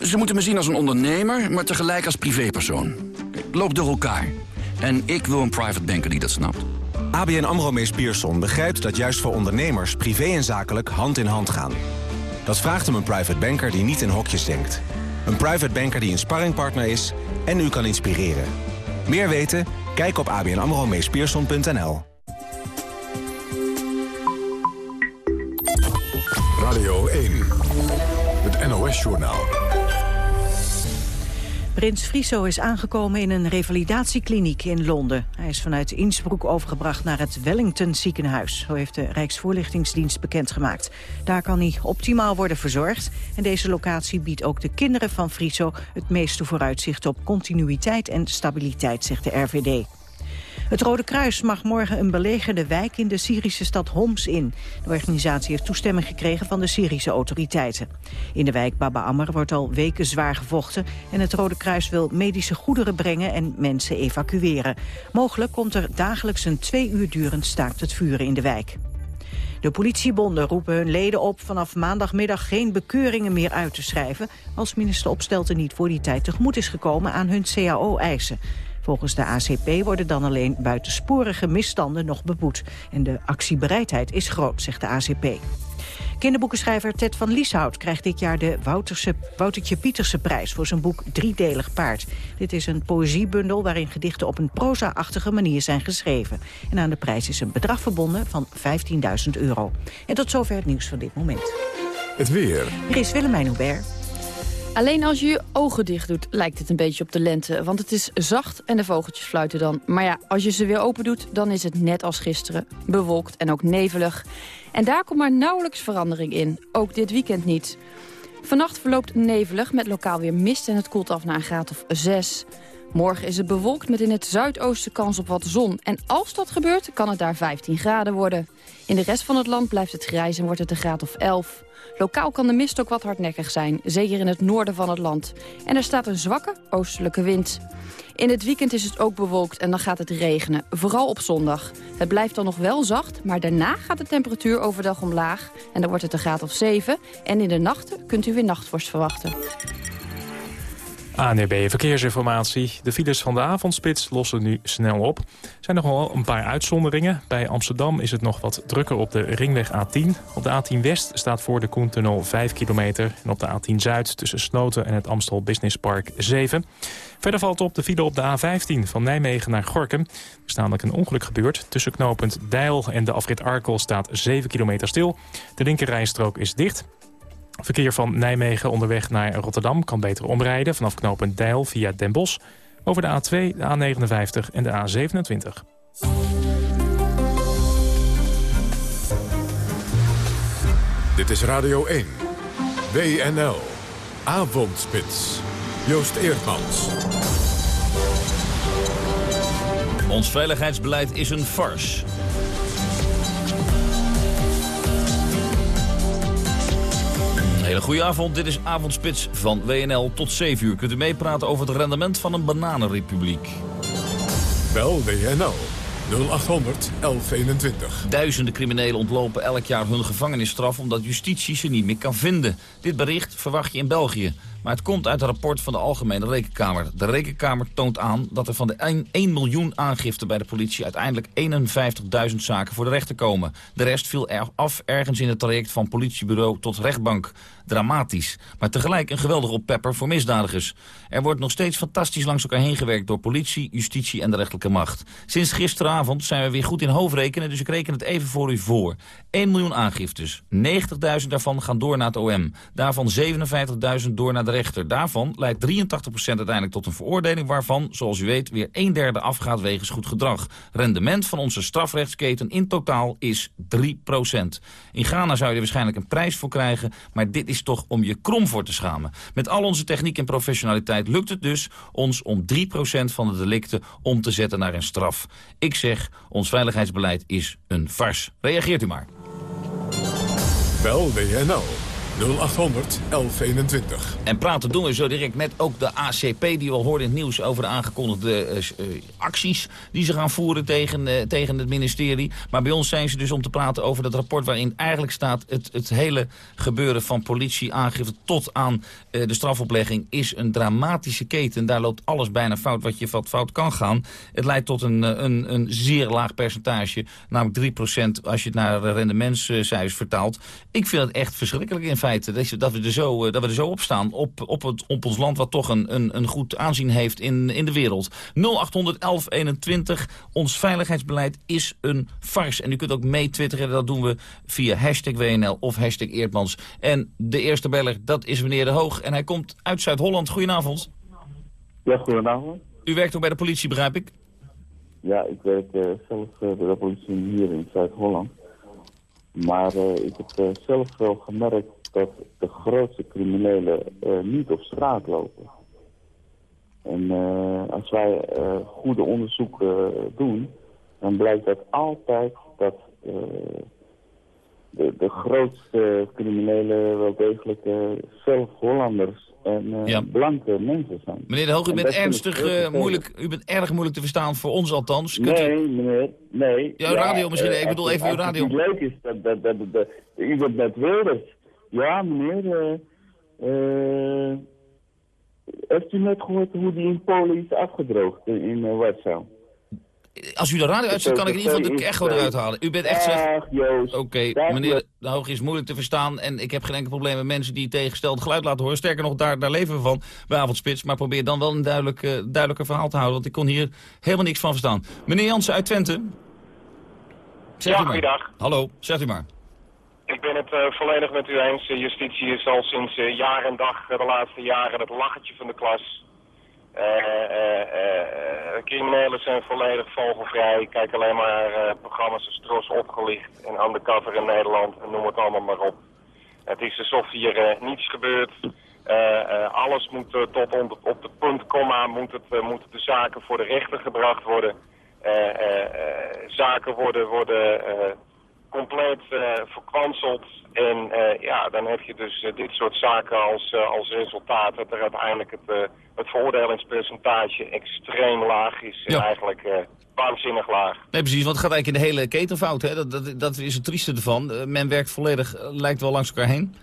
Ze moeten me zien als een ondernemer, maar tegelijk als privépersoon. Loop door elkaar. En ik wil een private banker die dat snapt. ABN AMRO Mees Pierson begrijpt dat juist voor ondernemers... privé en zakelijk hand in hand gaan. Dat vraagt om een private banker die niet in hokjes denkt. Een private banker die een sparringpartner is en u kan inspireren. Meer weten? Kijk op abnamromeespierson.nl. Radio 1, het NOS-journaal. Prins Friso is aangekomen in een revalidatiekliniek in Londen. Hij is vanuit Innsbruck overgebracht naar het Wellington ziekenhuis. Zo heeft de Rijksvoorlichtingsdienst bekendgemaakt. Daar kan hij optimaal worden verzorgd. En deze locatie biedt ook de kinderen van Friso... het meeste vooruitzicht op continuïteit en stabiliteit, zegt de RVD. Het Rode Kruis mag morgen een belegerde wijk in de Syrische stad Homs in. De organisatie heeft toestemming gekregen van de Syrische autoriteiten. In de wijk Baba Amr wordt al weken zwaar gevochten... en het Rode Kruis wil medische goederen brengen en mensen evacueren. Mogelijk komt er dagelijks een twee uur durend staakt het vuren in de wijk. De politiebonden roepen hun leden op vanaf maandagmiddag geen bekeuringen meer uit te schrijven als minister Opstelten niet voor die tijd tegemoet is gekomen aan hun CAO-eisen. Volgens de ACP worden dan alleen buitensporige misstanden nog beboet. En de actiebereidheid is groot, zegt de ACP. Kinderboekenschrijver Ted van Lieshout krijgt dit jaar de Wouterse, Woutertje Pieterse prijs voor zijn boek Driedelig Paard. Dit is een poëziebundel waarin gedichten op een proza-achtige manier zijn geschreven. En aan de prijs is een bedrag verbonden van 15.000 euro. En tot zover het nieuws van dit moment. Het weer. Hier is Willemijn Hubert. Alleen als je je ogen dicht doet, lijkt het een beetje op de lente. Want het is zacht en de vogeltjes fluiten dan. Maar ja, als je ze weer open doet, dan is het net als gisteren. Bewolkt en ook nevelig. En daar komt maar nauwelijks verandering in. Ook dit weekend niet. Vannacht verloopt nevelig met lokaal weer mist en het koelt af naar een graad of 6. Morgen is het bewolkt met in het zuidoosten kans op wat zon. En als dat gebeurt, kan het daar 15 graden worden. In de rest van het land blijft het grijs en wordt het een graad of 11. Lokaal kan de mist ook wat hardnekkig zijn, zeker in het noorden van het land. En er staat een zwakke oostelijke wind. In het weekend is het ook bewolkt en dan gaat het regenen, vooral op zondag. Het blijft dan nog wel zacht, maar daarna gaat de temperatuur overdag omlaag... en dan wordt het een graad of 7 en in de nachten kunt u weer nachtvorst verwachten. ANRB Verkeersinformatie. De files van de avondspits lossen nu snel op. Er zijn nog wel een paar uitzonderingen. Bij Amsterdam is het nog wat drukker op de ringweg A10. Op de A10 West staat voor de Koentunnel 5 kilometer. En op de A10 Zuid tussen Sloten en het Amstel Business Park 7. Verder valt op de file op de A15 van Nijmegen naar Gorkum. Er is namelijk een ongeluk gebeurd. Tussen knooppunt Deil en de afrit Arkel staat 7 kilometer stil. De linkerrijstrook is dicht. Verkeer van Nijmegen onderweg naar Rotterdam kan beter omrijden... vanaf knooppunt Deil via Den Bosch... over de A2, de A59 en de A27. Dit is Radio 1. WNL. Avondspits. Joost Eerdmans. Ons veiligheidsbeleid is een farce. Hele goede avond. Dit is Avondspits van WNL. Tot 7 uur kunt u meepraten over het rendement van een bananenrepubliek. Bel WNL 0800 1121. Duizenden criminelen ontlopen elk jaar hun gevangenisstraf... omdat justitie ze niet meer kan vinden. Dit bericht verwacht je in België. Maar het komt uit een rapport van de Algemene Rekenkamer. De Rekenkamer toont aan dat er van de 1, 1 miljoen aangiften bij de politie... uiteindelijk 51.000 zaken voor de rechter komen. De rest viel af ergens in het traject van politiebureau tot rechtbank. Dramatisch, maar tegelijk een geweldige oppepper voor misdadigers. Er wordt nog steeds fantastisch langs elkaar heen gewerkt... door politie, justitie en de rechterlijke macht. Sinds gisteravond zijn we weer goed in hoofdrekenen... dus ik reken het even voor u voor. 1 miljoen aangiftes. 90.000 daarvan gaan door naar het OM. Daarvan 57.000 door naar de Daarvan leidt 83% uiteindelijk tot een veroordeling... waarvan, zoals u weet, weer een derde afgaat wegens goed gedrag. Rendement van onze strafrechtsketen in totaal is 3%. In Ghana zou je er waarschijnlijk een prijs voor krijgen... maar dit is toch om je krom voor te schamen. Met al onze techniek en professionaliteit lukt het dus ons om 3% van de delicten om te zetten naar een straf. Ik zeg, ons veiligheidsbeleid is een farce. Reageert u maar. Bel WNL 0800 1121. En praten doen we zo direct met ook de ACP... die we al hoorden in het nieuws over de aangekondigde uh, uh, acties... die ze gaan voeren tegen, uh, tegen het ministerie. Maar bij ons zijn ze dus om te praten over dat rapport... waarin eigenlijk staat het, het hele gebeuren van politie, aangifte... tot aan de strafoplegging is een dramatische keten. Daar loopt alles bijna fout wat je fout kan gaan. Het leidt tot een, een, een zeer laag percentage. Namelijk 3% als je het naar rendementscijfers vertaalt. Ik vind het echt verschrikkelijk in Dat, we er zo, eh, dat we er zo op staan. Op, op, het, op ons land wat toch een, een, een goed aanzien heeft in, in de wereld. 0800 1121. Ons veiligheidsbeleid is een farce. En u kunt ook mee twitteren. Dat doen we via hashtag WNL of hashtag Eerdmans. En de eerste beller, dat is meneer De Hoog. En hij komt uit Zuid-Holland. Goedenavond. Ja, goedenavond. U werkt ook bij de politie, begrijp ik? Ja, ik werk eh, zelf eh, bij de politie hier in Zuid-Holland. Maar ik heb zelf wel gemerkt dat de grootste criminelen eh, niet op straat lopen. En eh, als wij eh, goede onderzoeken doen, dan blijkt dat altijd dat de, de grootste criminelen wel degelijk zelf Hollanders en Ja. blanke mensen zijn. Meneer De Hoog, u En bent ernstig moeilijk. U bent erg moeilijk te verstaan voor ons althans. Kunt u- Nee, meneer, nee. Jouw radio misschien, ik bedoel even uw radio. het leuk is, dat, dat, dat, dat, dat- u bent met Wilders. Ja, meneer, eh, eh, heeft u net gehoord hoe die in Polen is afgedroogd in, in eh, Warschau? Als u de radio uitzet, kan ik in ieder geval de echo eh, eruit halen. U bent echt slecht. Joost. Oké, meneer. De Hoog is moeilijk te verstaan en ik heb geen enkel probleem met mensen die tegengesteld geluid laten horen. Sterker nog, daar, daar leven we van bij Avondspits. Maar probeer dan wel een duidelijk, eh, duidelijker verhaal te houden, want ik kon hier helemaal niks van verstaan. Meneer Jansen uit Twente. Zegt Ja, u maar. goeiedag. Hallo, zegt u maar. Ik ben het eh, volledig met u eens. Justitie is al sinds eh, jaar en dag eh, de laatste jaren het lachertje van de klas. Criminelen zijn volledig vogelvrij. Kijk alleen maar programma's als Tros opgelicht en Undercover in Nederland en noem het allemaal maar op. Het is alsof hier niets gebeurt. Alles moet tot op de punt, komma, moet het, moeten de zaken voor de rechter gebracht worden. Zaken worden, worden compleet eh verkwanseld. En eh, ja, dan heb je dus eh, dit soort zaken als, als resultaat dat er uiteindelijk het, het veroordelingspercentage extreem laag is. En eigenlijk waanzinnig laag. Nee, precies, want het gaat eigenlijk in de hele keten fout. Hè? Dat, dat, dat is het trieste ervan. Men werkt volledig, lijkt wel langs elkaar heen.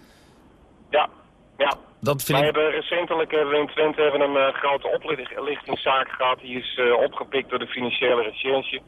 Ja, ja. Dat vind Wij ik... hebben recentelijk hebben we in Twente hebben een grote oplichtingszaak gehad. Die is opgepikt door de financiële recherche.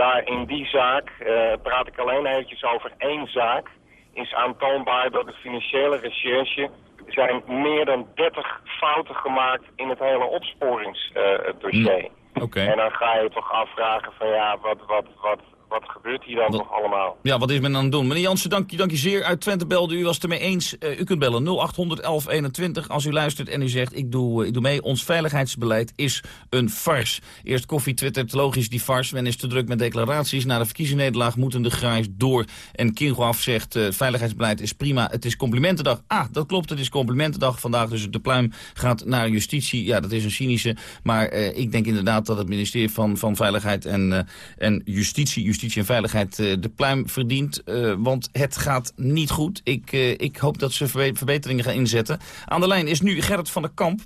Daar in die zaak, eh, praat ik alleen eventjes over één zaak, is aantoonbaar dat de financiële recherche er zijn meer dan 30 fouten gemaakt in het hele opsporingsdossier. Oké. En dan ga je toch afvragen van ja, wat, wat, wat, wat gebeurt hier dan nog allemaal? Ja, wat is men aan het doen? Meneer Jansen, dank je, dank je zeer. Uit Twente belde u, was het ermee eens. Eh, u kunt bellen 0800 1121 als u luistert en u zegt ik doe, eh, ik doe mee. Ons veiligheidsbeleid is een farce. Eerst koffie twittert logisch die farce. Men is te druk met declaraties. Na de verkiezingsnederlaag moeten de grijs door. En Kingoaf zegt eh, veiligheidsbeleid is prima. Het is complimentendag. Ah, dat klopt, het is complimentendag vandaag. Dus de pluim gaat naar justitie. Ja, dat is een cynische. Maar ik denk inderdaad dat het ministerie van, van Veiligheid en, en Justitie, Justitie en Veiligheid eh, de pluim verdient. eh, want het gaat niet goed. Ik, eh, ik hoop dat ze verbe- verbeteringen gaan inzetten. Aan de lijn is nu Gerrit van der Kamp,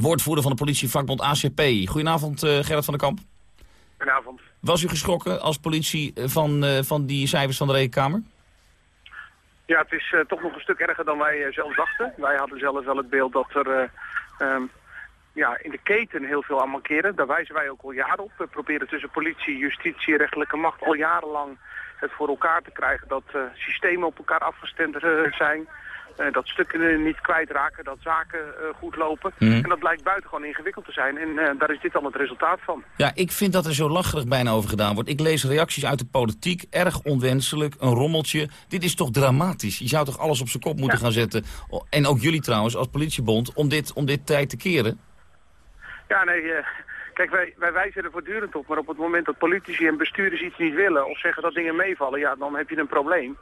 woordvoerder van de politievakbond ACP. Goedenavond Gerrit van der Kamp. Goedenavond. Was u geschrokken als politie van, van die cijfers van de Rekenkamer? Ja, het is toch nog een stuk erger dan wij zelf dachten. Wij hadden zelf wel het beeld dat er eh, ehm, ja, in de keten heel veel aan mankeren. Daar wijzen wij ook al jaren op. We proberen tussen politie, justitie, rechtelijke macht al jarenlang het voor elkaar te krijgen dat eh, systemen op elkaar afgestemd eh, zijn. eh, dat stukken niet kwijtraken, dat zaken goed lopen. Mhm. En dat blijkt buitengewoon ingewikkeld te zijn. En daar is dit dan het resultaat van. Ja, ik vind dat er zo lacherig bijna over gedaan wordt. Ik lees reacties uit de politiek, erg onwenselijk, een rommeltje. Dit is toch dramatisch? Je zou toch alles op zijn kop moeten gaan zetten? En ook jullie trouwens, als politiebond, om dit, om dit tijd te keren? Ja, nee, eh, kijk, wij, wij wijzen er voortdurend op. Maar op het moment dat politici en bestuurders iets niet willen of zeggen dat dingen meevallen, ja, dan heb je een probleem.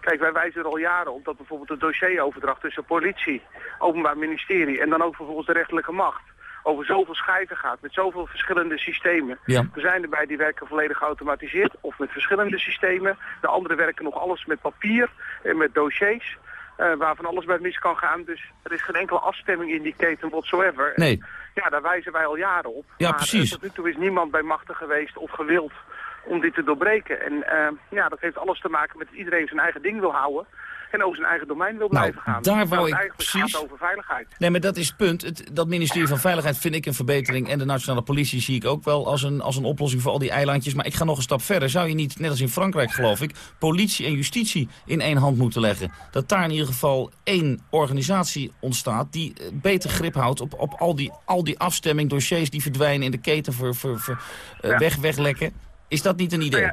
Kijk, wij wijzen er al jaren op dat bijvoorbeeld de dossieroverdracht tussen politie, openbaar ministerie en dan ook vervolgens de rechterlijke macht over zoveel schijven gaat, met zoveel verschillende systemen. Ja. Er zijn erbij die werken volledig geautomatiseerd of met verschillende systemen. De anderen werken nog alles met papier en met dossiers. eh, waarvan alles bij mis kan gaan. Dus er is geen enkele afstemming in die keten whatsoever. Nee. Ja, daar wijzen wij al jaren op. Ja, maar, precies. eh, tot nu toe is niemand bij machten geweest of gewild om dit te doorbreken. En eh, ja, dat heeft alles te maken met dat iedereen zijn eigen ding wil houden. En over zijn eigen domein wil Nou, blijven gaan. daar wou ik het eigenlijk precies- gaat over veiligheid. Nee, maar dat is het punt. Het, dat ministerie van Veiligheid vind ik een verbetering. En de nationale politie zie ik ook wel als een, als een oplossing voor al die eilandjes. Maar ik ga nog een stap verder. Zou je niet, net als in Frankrijk geloof ik, politie en justitie in één hand moeten leggen? Dat daar in ieder geval één organisatie ontstaat die eh, beter grip houdt op, op al, die, al die afstemming, dossiers die verdwijnen in de keten voor, voor, voor eh, Ja. weg, weglekken. Is dat niet een idee? Nou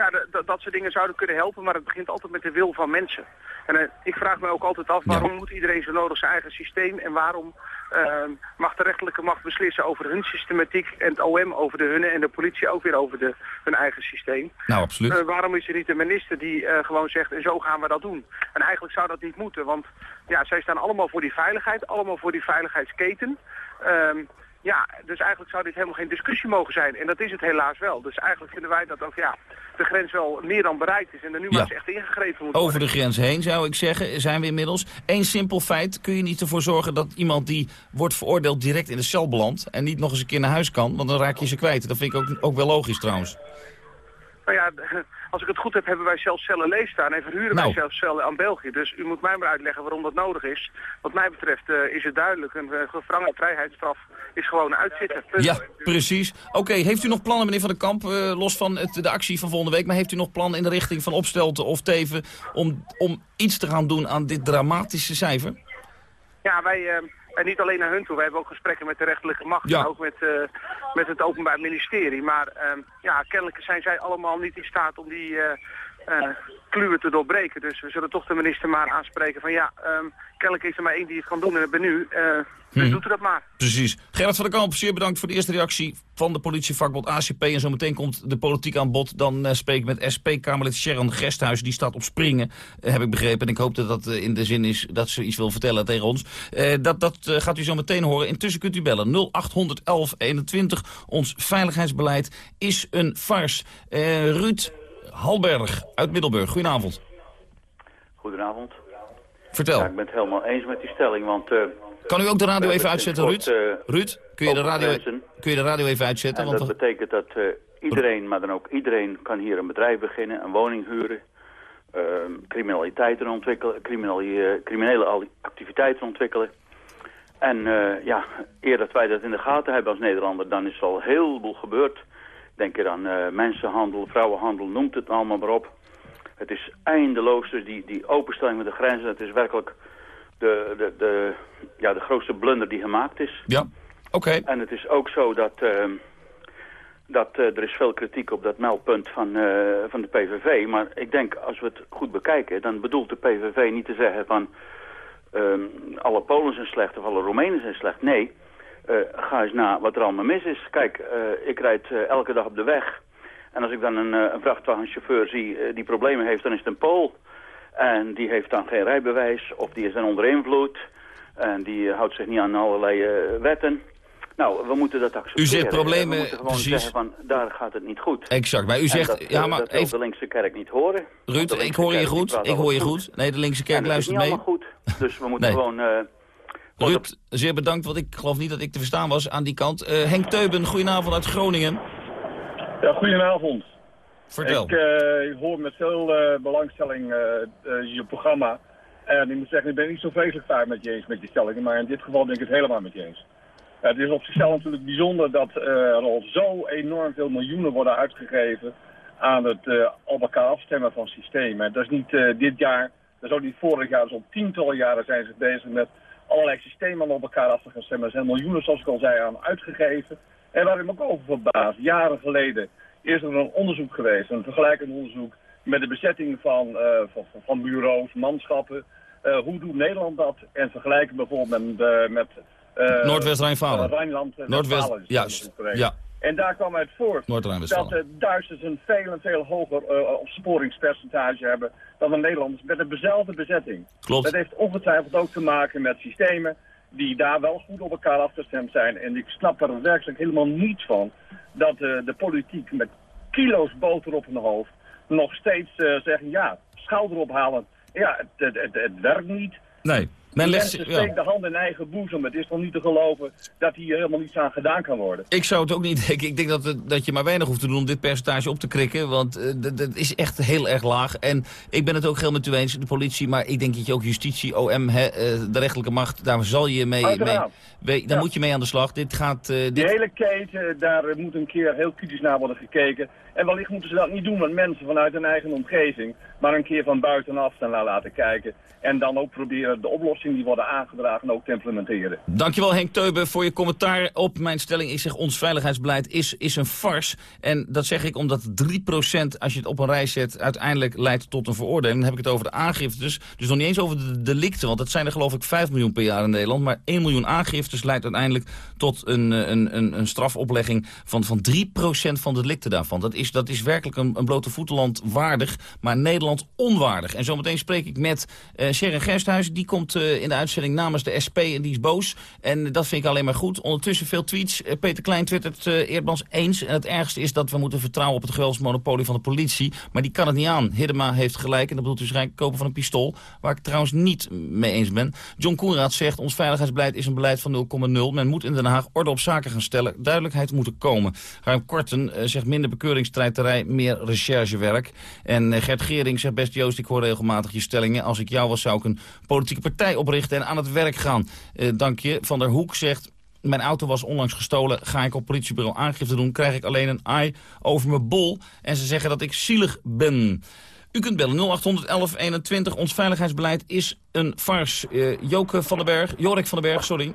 Ja, dat soort dingen zouden kunnen helpen, maar het begint altijd met de wil van mensen. En eh, ik vraag me ook altijd af, waarom moet iedereen zo nodig zijn eigen systeem... en waarom eh, mag de rechterlijke macht beslissen over hun systematiek... en het OM over de hunne en de politie ook weer over de, hun eigen systeem? Nou, absoluut. Eh, waarom is er niet een minister die eh, gewoon zegt, en zo gaan we dat doen? En eigenlijk zou dat niet moeten, want ja, zij staan allemaal voor die veiligheid, allemaal voor die veiligheidsketen. Ehm, ja, dus eigenlijk zou dit helemaal geen discussie mogen zijn. En dat is het helaas wel. Dus eigenlijk vinden wij dat ook, ja, de grens wel meer dan bereikt is. En er nu Ja. maar eens echt ingegrepen moet Over worden. de grens heen, zou ik zeggen, zijn we inmiddels. Eén simpel feit, kun je niet ervoor zorgen dat iemand die wordt veroordeeld direct in de cel belandt... en niet nog eens een keer naar huis kan, want dan raak je ze kwijt. Dat vind ik ook, ook wel logisch trouwens. Nou ja, als ik het goed heb, hebben wij zelfs cellen leeg staan en verhuren Nou. wij zelfs cellen aan België. Dus u moet mij maar uitleggen waarom dat nodig is. Wat mij betreft eh, is het duidelijk. Een uh, vrijheidsstraf is gewoon uitzitten. Punt. Ja, precies. Oké, heeft u nog plannen, meneer Van der Kamp, eh, los van het, de actie van volgende week... maar heeft u nog plannen in de richting van Opstelten of Teven... om, om iets te gaan doen aan dit dramatische cijfer? Ja, wij, en niet alleen naar hun toe. We hebben ook gesprekken met de rechterlijke macht Ja. en ook met, eh, met het Openbaar Ministerie. Maar eh, ja, kennelijk zijn zij allemaal niet in staat om die eh, kluwen te doorbreken. Dus we zullen toch de minister maar aanspreken van ja, ehm, kennelijk is er maar één die het kan doen en dat ben u. Eh, dus Hmm. doet u dat maar. Precies. Gerard van der Kamp, zeer bedankt voor de eerste reactie van de politievakbond ACP. En zometeen komt de politiek aan bod. Dan eh, spreek ik met SP-Kamerlid Sharon Gesthuis. Die staat op springen, eh, heb ik begrepen. En ik hoop dat dat eh, in de zin is dat ze iets wil vertellen tegen ons. Eh, dat dat eh, gaat u zo meteen horen. Intussen kunt u bellen 0800 1121. Ons veiligheidsbeleid is een farce. Eh, Ruud Halberg uit Middelburg, goedenavond. Goedenavond. Vertel. Ja, ik ben het helemaal eens met die stelling, want... eh, Kan u ook de radio we even uitzetten, Ruud? eh, Ruud, kun je, de radio, kun je de radio even uitzetten? En Want dat betekent dat eh, iedereen, maar dan ook iedereen, kan hier een bedrijf beginnen, een woning huren, ehm, criminaliteiten ontwikkelen, criminele, eh, activiteiten ontwikkelen. En eh, ja, eer dat wij dat in de gaten hebben als Nederlander, dan is er al heel veel gebeurd. Denk er aan eh, mensenhandel, vrouwenhandel, noemt het allemaal maar op. Het is eindeloos, dus die, die openstelling met de grenzen, het is werkelijk de, de, de, ja, de grootste blunder die gemaakt is. Ja, oké. En het is ook zo dat, ehm, dat eh, er is veel kritiek op dat meldpunt van, eh, van de PVV. Maar ik denk, als we het goed bekijken, dan bedoelt de PVV niet te zeggen van... ehm, alle Polen zijn slecht of alle Roemenen zijn slecht. Nee, eh, ga eens na wat er allemaal mis is. Kijk, eh, ik rijd eh, elke dag op de weg. En als ik dan een, een vrachtwagenchauffeur zie die problemen heeft, dan is het een Pool. En die heeft dan geen rijbewijs of die is dan onder invloed. En die houdt zich niet aan allerlei wetten. Nou, we moeten dat accepteren. U zegt problemen, We gewoon precies. zeggen van, daar gaat het niet goed. Exact, maar u zegt... dat, ja, maar dat even, de linkse kerk niet horen. Ruud, ik hoor je goed. Ik hoor je goed. Nee, de linkse kerk het is luistert niet mee. allemaal goed. Dus we moeten Nee. gewoon... Ruud, zeer bedankt, want ik geloof niet dat ik te verstaan was aan die kant. Eh, Henk Teuben, goedenavond uit Groningen. Ja, goedenavond. Vertel. Ik eh, hoor met veel eh, belangstelling je programma. En ik moet zeggen, ik ben niet zo vreselijk vaak met je eens met je stellingen. Maar in dit geval ben ik het helemaal met je eens. Ja, het is op zichzelf natuurlijk bijzonder dat eh, er al zo enorm veel miljoenen worden uitgegeven aan het eh op elkaar afstemmen van systemen. Dat is niet eh, dit jaar, dat is ook niet vorig jaar, dus al tientallen jaren zijn ze bezig met allerlei systemen aan op elkaar af te gaan stemmen. Er zijn miljoenen, zoals ik al zei, aan uitgegeven. En waar ik me ook over verbaas, jaren geleden is er een onderzoek geweest, een vergelijkend onderzoek met de bezetting van, eh, van, van- bureaus, manschappen. Eh, hoe doet Nederland dat? En vergelijken bijvoorbeeld met... eh, met Noordwest-Rijnvaarden. eh, Rijnland Noordwest. Ja, En daar kwam uit voort dat de Duitsers een veel en veel hoger eh, opsporingspercentage hebben dan de Nederlanders met dezelfde bezetting. Klopt. Dat heeft ongetwijfeld ook te maken met systemen die daar wel goed op elkaar afgestemd zijn. En ik snap er werkelijk helemaal niets van dat eh, de politiek met kilo's boter op hun hoofd nog steeds eh, zeggen ja, schouder ophalen. Ja, het, het, het, het werkt niet. Nee. Men legt, mensen ja. de hand in eigen boezem. Het is toch niet te geloven dat hier helemaal niets aan gedaan kan worden. Ik zou het ook niet denken. Ik denk dat, het- dat je maar weinig hoeft te doen om dit percentage op te krikken. Want eh, dat- is echt heel erg laag. En ik ben het ook heel met u eens, de politie. Maar ik denk dat je ook justitie, OM, eh, de rechterlijke macht... daar zal je mee... mee Uiteraard. mee- daar moet je mee aan de slag. Dit gaat... eh, Die dit, hele keten, daar moet een keer heel kritisch naar worden gekeken. En wellicht moeten ze dat niet doen met mensen vanuit hun eigen omgeving. Maar een keer van buitenaf naar laten kijken. En dan ook proberen de oplossingen die worden aangedragen ook te implementeren. Dankjewel Henk Teuben voor je commentaar op mijn stelling. Ik zeg ons veiligheidsbeleid is, is een farce. En dat zeg ik omdat 3% als je het op een rij zet uiteindelijk leidt tot een veroordeling. Dan heb ik het over de aangiftes. Dus nog niet eens over de delicten. Want dat zijn er geloof ik 5 miljoen per jaar in Nederland. Maar 1 miljoen aangiftes leidt uiteindelijk tot een, eh, een, een, een strafoplegging van, van 3% van de delicten daarvan. Dat is, dat is werkelijk een, een blote voetenland waardig, maar Nederland onwaardig. En zometeen spreek ik met eh Sharon Gersthuis. Die komt eh, in de uitzending namens de SP en die is boos. En dat vind ik alleen maar goed. Ondertussen veel tweets. Eh, Peter Klein twittert uh, Eerdmans eens. En het ergste is dat we moeten vertrouwen op het geweldsmonopolie van de politie. Maar die kan het niet aan. Hiddema heeft gelijk. En dat bedoelt dus waarschijnlijk kopen van een pistool. Waar ik trouwens niet mee eens ben. John Koenraad zegt, ons veiligheidsbeleid is een beleid van 0,0. Men moet in Den Haag orde op zaken gaan stellen. Duidelijkheid moet er komen. Ruim Korten zegt minder bekeuringstrijdterij, meer recherchewerk. En eh, Gert Gering zegt, best Joost, ik hoor regelmatig je stellingen. Als ik jou was, zou ik een politieke partij oprichten en aan het werk gaan. Eh, dank je. Van der Hoek zegt, mijn auto was onlangs gestolen. Ga ik op politiebureau aangifte doen, krijg ik alleen een ai over mijn bol. En ze zeggen dat ik zielig ben. U kunt bellen 0811 21. Ons veiligheidsbeleid is een farce. Uh, Joke van den Berg, Jorik van den Berg, sorry.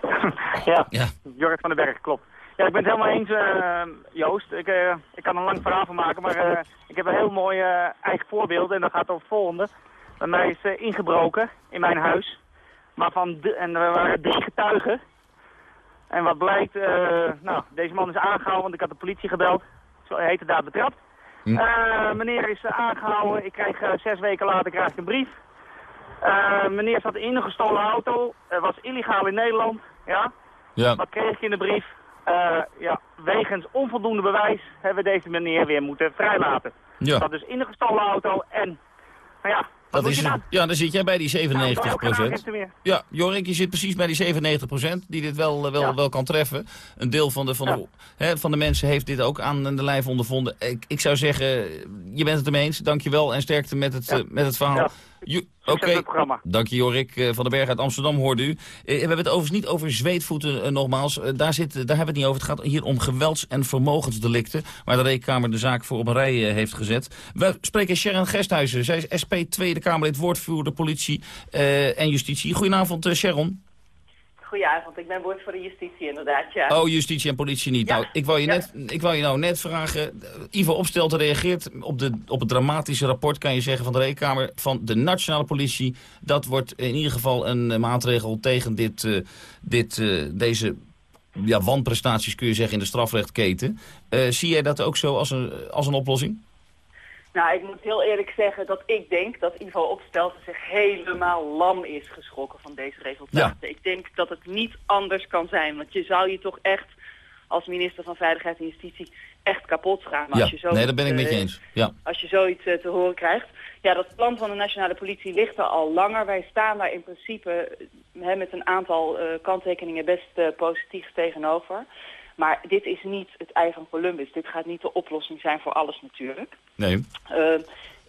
Ja, Ja. Jorik van den Berg, klopt. Ja, ik ben het helemaal eens, eh, Joost. Ik, eh, ik kan een lang verhaal van maken, maar eh, ik heb een heel mooi eigen voorbeeld. En dat gaat over het volgende. Bij mij is ingebroken in mijn huis. Maar van de- en er waren drie getuigen. En wat blijkt, nou, deze man is aangehouden, want ik had de politie gebeld. Zo heet het daar betrapt. Eh, meneer is eh, aangehouden. Ik krijg zes weken later krijg ik een brief. Meneer zat in een gestolen auto. Was illegaal in Nederland. Ja. Ja. Wat kreeg ik in de brief? Eh, ja, wegens onvoldoende bewijs hebben we deze meneer weer moeten vrijlaten. Ja. Zat dus in een gestolen auto en, nou ja, Dat is, je dan? ja, dan zit jij bij die 97 Nou, meer. Ja, Jorik, je zit precies bij die 97% die dit wel, eh, wel, wel kan treffen. Een deel van de, van, de, hè, van de mensen heeft dit ook aan de lijf ondervonden. Ik, ik zou zeggen, je bent het ermee eens. Dankjewel en sterkte met het, eh, met het verhaal. Oké, programma. dank je Jorik eh, van den Berg uit Amsterdam, hoorde u. Eh, we hebben het overigens niet over zweetvoeten, eh, nogmaals. Daar, zit, daar hebben we het niet over. Het gaat hier om gewelds- en vermogensdelicten... waar de Rekenkamer de zaak voor op een rij heeft gezet. We spreken Sharon Gesthuizen. Zij is SP Tweede Kamerlid, woordvoerder politie en justitie. Goedenavond, Sharon. Goedenavond, ik ben woord voor de justitie inderdaad, ja. Oh, justitie en politie niet. Ja. Nou, ik wou, je Ja. net, ik wou je nou net vragen. Ivo Opstelten reageert op, de, op het dramatische rapport, kan je zeggen, van de Rekenkamer van de Nationale Politie. Dat wordt in ieder geval een eh, maatregel tegen dit, eh, dit, eh, deze ja, wanprestaties, kun je zeggen, in de strafrechtketen. Zie jij dat ook zo als een, als een oplossing? Nou, ik moet heel eerlijk zeggen dat ik denk dat Ivo Opstelten zich helemaal lam is geschrokken van deze resultaten. Ik denk dat het niet anders kan zijn, want je zou je toch echt als minister van Veiligheid en Justitie echt kapot schamen Ja, als je zo nee, dat ben ik met je eh, eens. Ja. als je zoiets eh, te horen krijgt. Ja, dat plan van de nationale politie ligt er al langer. Wij staan daar in principe eh, hè, met een aantal kanttekeningen best positief tegenover. Maar dit is niet het ei van Columbus. Dit gaat niet de oplossing zijn voor alles natuurlijk. Nee. Uh,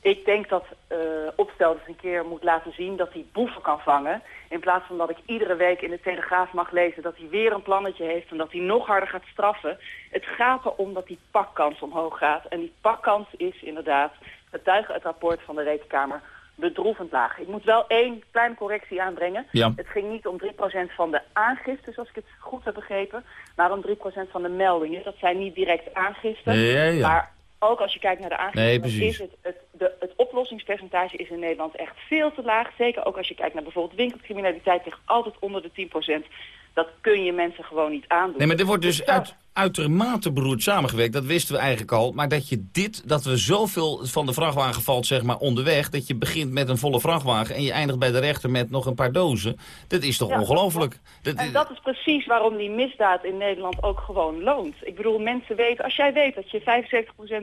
ik denk dat uh, Opstelters een keer moet laten zien dat hij boeven kan vangen. In plaats van dat ik iedere week in de Telegraaf mag lezen dat hij weer een plannetje heeft en dat hij nog harder gaat straffen. Het gaat erom dat die pakkans omhoog gaat. En die pakkans is inderdaad, getuige het rapport van de Rekenkamer, bedroevend laag. Ik moet wel één kleine correctie aanbrengen. Ja. Het ging niet om 3% van de aangiften, zoals ik het goed heb begrepen, maar om 3% van de meldingen. Dat zijn niet direct aangiften, Ja, ja. maar ook als je kijkt naar de Nee, precies. is het, het, de, het oplossingspercentage is in Nederland echt veel te laag. Zeker ook als je kijkt naar bijvoorbeeld winkelcriminaliteit, ligt altijd onder de 10%. Dat kun je mensen gewoon niet aandoen. Nee, maar dit wordt dus uit, uitermate beroerd samengewerkt. Dat wisten we eigenlijk al. Maar dat je dit, dat we zoveel van de vrachtwagen valt, zeg maar, onderweg... dat je begint met een volle vrachtwagen en je eindigt bij de rechter met nog een paar dozen... dat is toch Ja, ongelooflijk? Dat, En dat is precies waarom die misdaad in Nederland ook gewoon loont. Ik bedoel, mensen weten, als jij weet dat je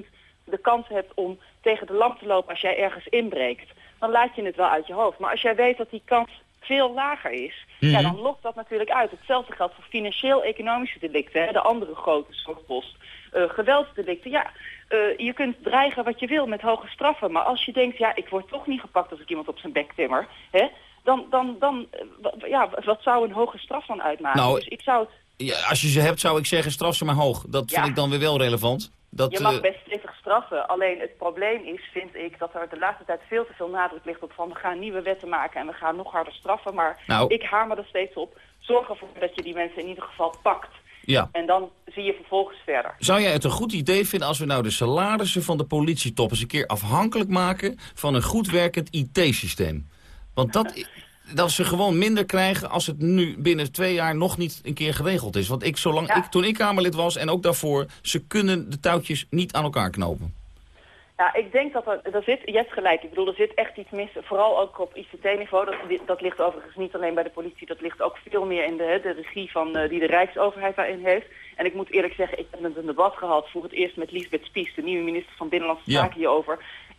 75% de kans hebt om tegen de lamp te lopen als jij ergens inbreekt, dan laat je het wel uit je hoofd. Maar als jij weet dat die kans veel lager is, Mhm. ja, dan lokt dat natuurlijk uit. Hetzelfde geldt voor financieel-economische delicten, hè, de andere grote zorgpost. Eh, geweldsdelicten, ja, eh, je kunt dreigen wat je wil met hoge straffen. Maar als je denkt, ja, ik word toch niet gepakt als ik iemand op zijn bek timmer, hè, dan, dan, dan eh, ja, wat zou een hoge straf dan uitmaken? Nou, dus ik zou, Ja, als je ze hebt, zou ik zeggen, straf ze maar hoog. Dat vind ik dan weer wel relevant. Dat, je mag eh, best stevig straffen. Alleen het probleem is, vind ik, dat er de laatste tijd veel te veel nadruk ligt op van we gaan nieuwe wetten maken en we gaan nog harder straffen. Maar Nou. ik hamer er steeds op. Zorg ervoor dat je die mensen in ieder geval pakt. ja. En dan zie je vervolgens verder. Zou jij het een goed idee vinden als we nou de salarissen van de politietop eens een keer afhankelijk maken van een goed werkend IT-systeem? Want dat, dat ze gewoon minder krijgen als het nu binnen twee jaar nog niet een keer geregeld is. Want ik, zolang ik, toen ik Kamerlid was en ook daarvoor, ze kunnen de touwtjes niet aan elkaar knopen. Ja, ik denk dat er, er zit, je hebt gelijk, ik bedoel, er zit echt iets mis, vooral ook op ICT-niveau. Dat, dat ligt overigens niet alleen bij de politie, dat ligt ook veel meer in de, de regie van, eh, die de Rijksoverheid daarin heeft. En ik moet eerlijk zeggen, ik heb een debat gehad voor het eerst met Lisbeth Spies, de nieuwe minister van Binnenlandse Ja. Zaken hierover.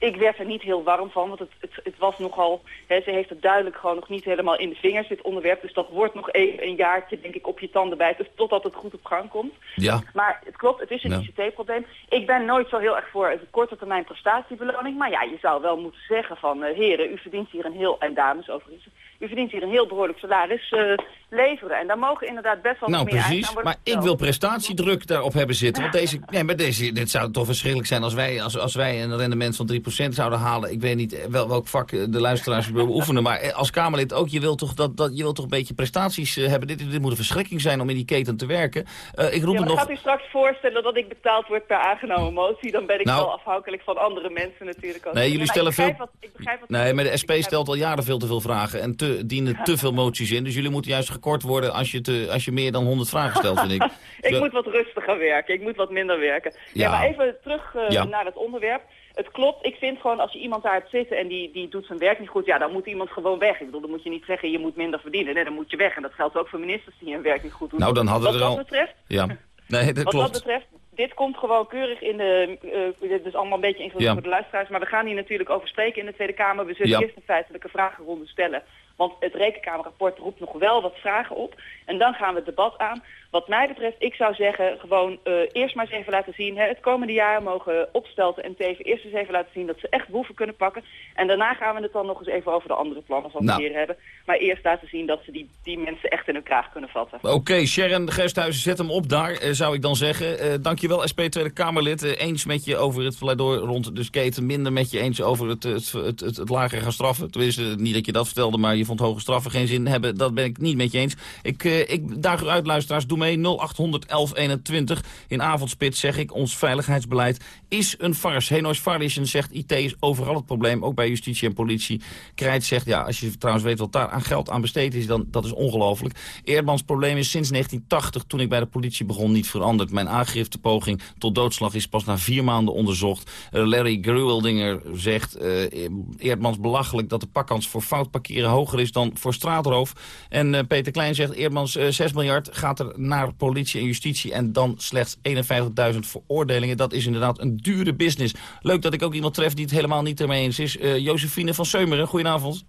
Ik werd er niet heel warm van, want het, het, het was nogal, hè, ze heeft het duidelijk gewoon nog niet helemaal in de vingers, dit onderwerp. Dus dat wordt nog even een jaartje, denk ik, op je tanden bijten, totdat het goed op gang komt. Ja. Maar het klopt, het is een Ja. ICT-probleem. Ik ben nooit zo heel erg voor een korte termijn prestatiebeloning. Maar ja, je zou wel moeten zeggen van... eh, heren, u verdient hier een heel... en dames overigens... u verdient hier een heel behoorlijk salaris eh, leveren. En daar mogen inderdaad best wel Nou, meer precies. aan worden Maar ik wil prestatiedruk daarop hebben zitten. Want deze, nee, maar deze, dit zou toch verschrikkelijk zijn als wij, als, als wij een rendement van 3% zouden halen. Ik weet niet wel, welk vak eh, de luisteraars willen beoefenen. Maar eh, als Kamerlid ook, je wilt toch, dat, dat, je wilt toch een beetje prestaties eh, hebben. Dit, dit moet een verschrikking zijn om in die keten te werken. Eh, ik roep Ja, maar nog... gaat u straks voorstellen dat ik betaald word per aangenomen motie? Dan ben ik Nou. wel afhankelijk van andere mensen natuurlijk. ook. Nee, jullie stellen veel... Wat, wat Nee, maar de SP stelt al jaren veel te veel vragen en te, dienen te veel moties in. Dus jullie moeten juist gekort worden als je, te, als je meer dan 100 vragen stelt, vind ik. ik Zo- moet wat rustiger werken. Ik moet wat minder werken. Ja, Ja. maar even terug eh, Ja. naar het onderwerp. Het klopt. Ik vind gewoon als je iemand daar hebt zitten en die, die doet zijn werk niet goed, ja, dan moet iemand gewoon weg. Ik bedoel, dan moet je niet zeggen je moet minder verdienen. Nee, dan moet je weg. En dat geldt ook voor ministers die hun werk niet goed doen. Nou, dan hadden Wat we er dat al... betreft, Ja, nee, dat wat klopt. dat betreft, dit komt gewoon keurig in de... eh dit is allemaal een beetje invloed Ja. voor de luisteraars. Maar we gaan hier natuurlijk over spreken in de Tweede Kamer. We zullen Ja. eerst een feitelijke vragenronde stellen. Want het Rekenkamerrapport roept nog wel wat vragen op. En dan gaan we het debat aan. Wat mij betreft, ik zou zeggen, gewoon eh, eerst maar eens even laten zien. Hè, het komende jaar mogen Opstelten en Teven eerst eens even laten zien dat ze echt boeven kunnen pakken. En daarna gaan we het dan nog eens even over de andere plannen van Nou. heren hebben. Maar eerst laten zien dat ze die, die mensen echt in hun kraag kunnen vatten. Oké, Sharon Gersthuizen, zet hem op daar, eh, zou ik dan zeggen. Eh dankjewel, SP Tweede Kamerlid. Eens met je over het pleidooi rond de skaten. Minder met je eens over het, het, het, het, het lager gaan straffen. Tenminste, niet dat je dat vertelde, maar je vond hoge straffen geen zin hebben. Dat ben ik niet met je eens. Ik, eh, ik daag u uit, luisteraars. Doe mee 0800 1121. In avondspits zeg ik, ons veiligheidsbeleid is een farce. Henois Farlison zegt, IT is overal het probleem. Ook bij justitie en politie. Krijt zegt, ja, als je trouwens weet wat daar aan geld aan besteed is, dan dat is ongelooflijk. Eerdmans probleem is sinds 1980, toen ik bij de politie begon, niet veranderd. Mijn aangiftepoging tot doodslag is pas na vier maanden onderzocht. Eh, Larry Gruweldinger zegt, eh Eerdmans belachelijk dat de pakkans voor fout parkeren hoger is dan voor straatroof. En eh, Peter Klein zegt, Eerdmans eh 6 miljard gaat er naar politie en justitie en dan slechts 51.000 veroordelingen. Dat is inderdaad een dure business. Leuk dat ik ook iemand tref die het helemaal niet ermee eens is. Eh Josephine van Seumeren, goedenavond.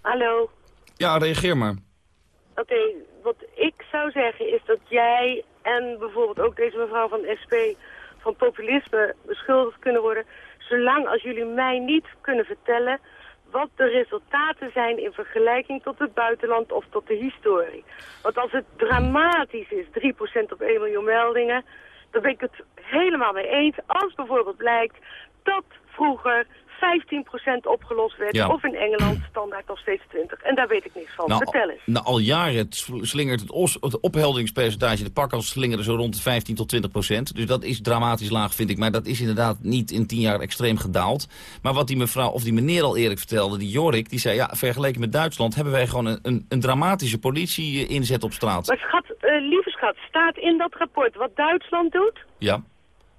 Hallo. Ja, reageer maar. Oké, wat ik zou zeggen is dat jij en bijvoorbeeld ook deze mevrouw van de SP van populisme beschuldigd kunnen worden, zolang als jullie mij niet kunnen vertellen wat de resultaten zijn in vergelijking tot het buitenland of tot de historie. Want als het dramatisch is, 3% op 1 miljoen meldingen, dan ben ik het helemaal mee eens. Als bijvoorbeeld blijkt dat vroeger 15% opgelost werd, Ja. of in Engeland standaard nog steeds 20. En daar weet ik niks van. Vertel eens. nou, al jaren het slingert het, os, het ophelderingspercentage, de pakkans slingeren zo rond de 15 tot 20 procent. Dus dat is dramatisch laag, vind ik. Maar dat is inderdaad niet in 10 jaar extreem gedaald. Maar wat die mevrouw, of die meneer al eerlijk vertelde, die Jorik, die zei, ja, vergeleken met Duitsland hebben wij gewoon een, een, een dramatische politie-inzet op straat. Maar schat, eh, lieve schat, staat in dat rapport wat Duitsland doet? Ja.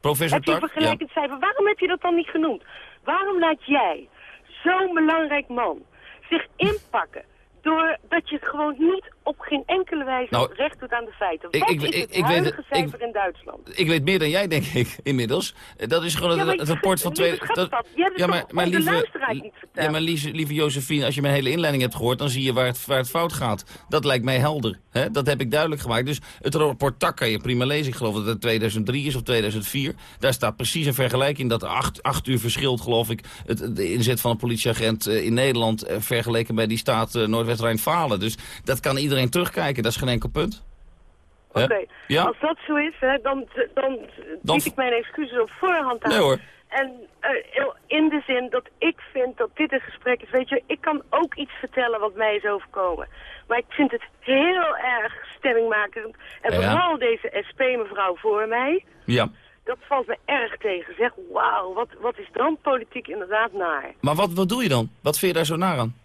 Professor heb je een? Ja. vergelijkend cijfer? Waarom heb je dat dan niet genoemd? Waarom laat jij, zo'n belangrijk man, zich inpakken doordat je het gewoon niet op geen enkele wijze Nou, recht doet aan de feiten. ik- ik- ik- weet huidige het- cijfer in Duitsland? Ik weet meer dan jij, denk ik, inmiddels. Eh, Dat is gewoon Ja, het, maar rapport van lieve twee... toch gewoon de luisteraar niet verteld? Ja, maar lieve, lieve Josephine, als je mijn hele inleiding hebt gehoord... dan zie je waar het, waar het fout gaat. Dat lijkt mij helder. Hè? Dat heb ik duidelijk gemaakt. Dus het rapport TAC kan je prima lezen. Ik geloof dat het 2003 is of 2004. Daar staat precies een vergelijking dat acht, acht uur verschilt, geloof ik... Het, de inzet van een politieagent eh, in Nederland... eh, vergeleken bij die staat Noordwest-Rijn-Falen. Dus dat kan iedereen terugkijken. Dat is geen enkel punt. Oké, Ja? als dat zo is, hè, dan, dan, Dan- bied ik mijn excuses op voorhand aan. Nee, hoor. En eh, in de zin dat ik vind dat dit een gesprek is. Weet je, ik kan ook iets vertellen wat mij is overkomen. Maar ik vind het heel erg stemmingmakend. En Ja. vooral deze SP-mevrouw voor mij. Ja. Dat valt me erg tegen. Zeg, wauw, wat, wat is dan politiek inderdaad naar. Maar wat, wat doe je dan? Wat vind je daar zo naar aan?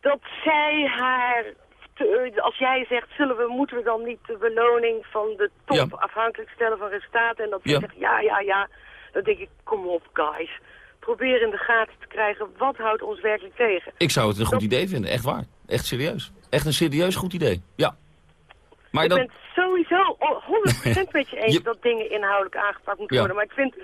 Dat zij haar, te- als jij zegt, zullen we, moeten we dan niet de beloning van de top Ja. afhankelijk stellen van resultaten? En dat zij Ja. zegt, ja, ja, ja. Dan denk ik, kom op guys. Probeer in de gaten te krijgen, wat houdt ons werkelijk tegen? Ik zou het een goed idee vinden, echt waar. Echt serieus. Echt een serieus goed idee, ja. Maar ik dan, ben het sowieso o- 100% met je eens Je- dat dingen inhoudelijk aangepakt moeten Ja. worden. Maar ik vind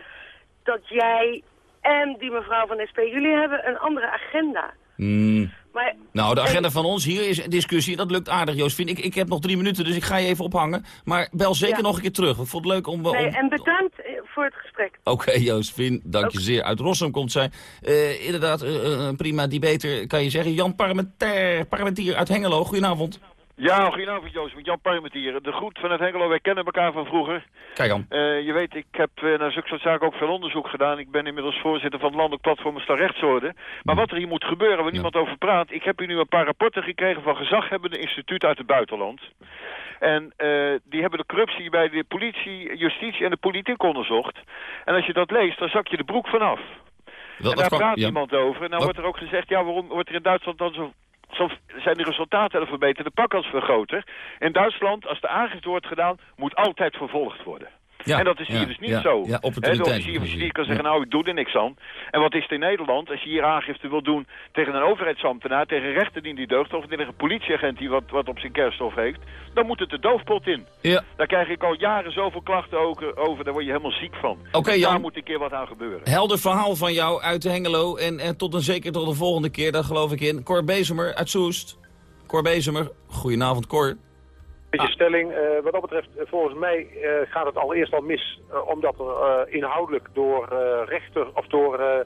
dat jij en die mevrouw van SP, jullie hebben een andere agenda. Hmm. Maar, nou, de en- agenda van ons hier is een discussie. Dat lukt aardig, Josephine. Ik, ik heb nog drie minuten, dus ik ga je even ophangen. Maar bel zeker Ja. nog een keer terug. Ik vond het leuk om... om- Nee, en bedankt eh, voor het gesprek. Oké, Josephine, dank je zeer. Uit Rossum komt zij. Eh, inderdaad, eh, eh, een prima debater, kan je zeggen. Jan Parmentier, Parmentier uit Hengelo, goedenavond. Ja, goedenavond Joost, met Jan Parmentier. De groet van het Hengelo, wij kennen elkaar van vroeger. Kijk dan. Eh, je weet, ik heb eh, naar zulke soort zaken ook veel onderzoek gedaan. Ik ben inmiddels voorzitter van het Landelijk Platform Rechtsorde. Maar wat er hier moet gebeuren, waar niemand over praat... ik heb hier nu een paar rapporten gekregen van gezaghebbende instituten uit het buitenland. En eh, die hebben de corruptie bij de politie, justitie en de politiek onderzocht. En als je dat leest, dan zak je de broek vanaf. Wel, en dat daar kan- praat ja. niemand over. En dan Wat- wordt er ook gezegd, ja, waarom wordt er in Duitsland dan zo... Zo zijn de resultaten er verbeterd, de pakkans veel groter. In Duitsland, als de aangifte wordt gedaan, moet altijd vervolgd worden. Ja, en dat is hier ja, dus niet ja, zo. ja, opportuniteit. officier van justitie kan zeggen, nou, ik doe er niks aan. En wat is het in Nederland? Als je hier aangifte wil doen tegen een overheidsambtenaar, tegen een rechter die niet deugt, of tegen een politieagent die wat, wat op zijn kerststof heeft, dan moet het de doofpot in. Ja. Daar krijg ik al jaren zoveel klachten over, daar word je helemaal ziek van. Oké, Dus Jan. Daar moet een keer wat aan gebeuren. Helder verhaal van jou uit Hengelo. En, en tot een zeker tot de volgende keer, daar geloof ik in. Cor Bezemer uit Soest. Cor Bezemer, goedenavond Cor. Beetje stelling. eh, wat dat betreft, eh, volgens mij eh, gaat het allereerst al mis. omdat er inhoudelijk door eh, rechter of door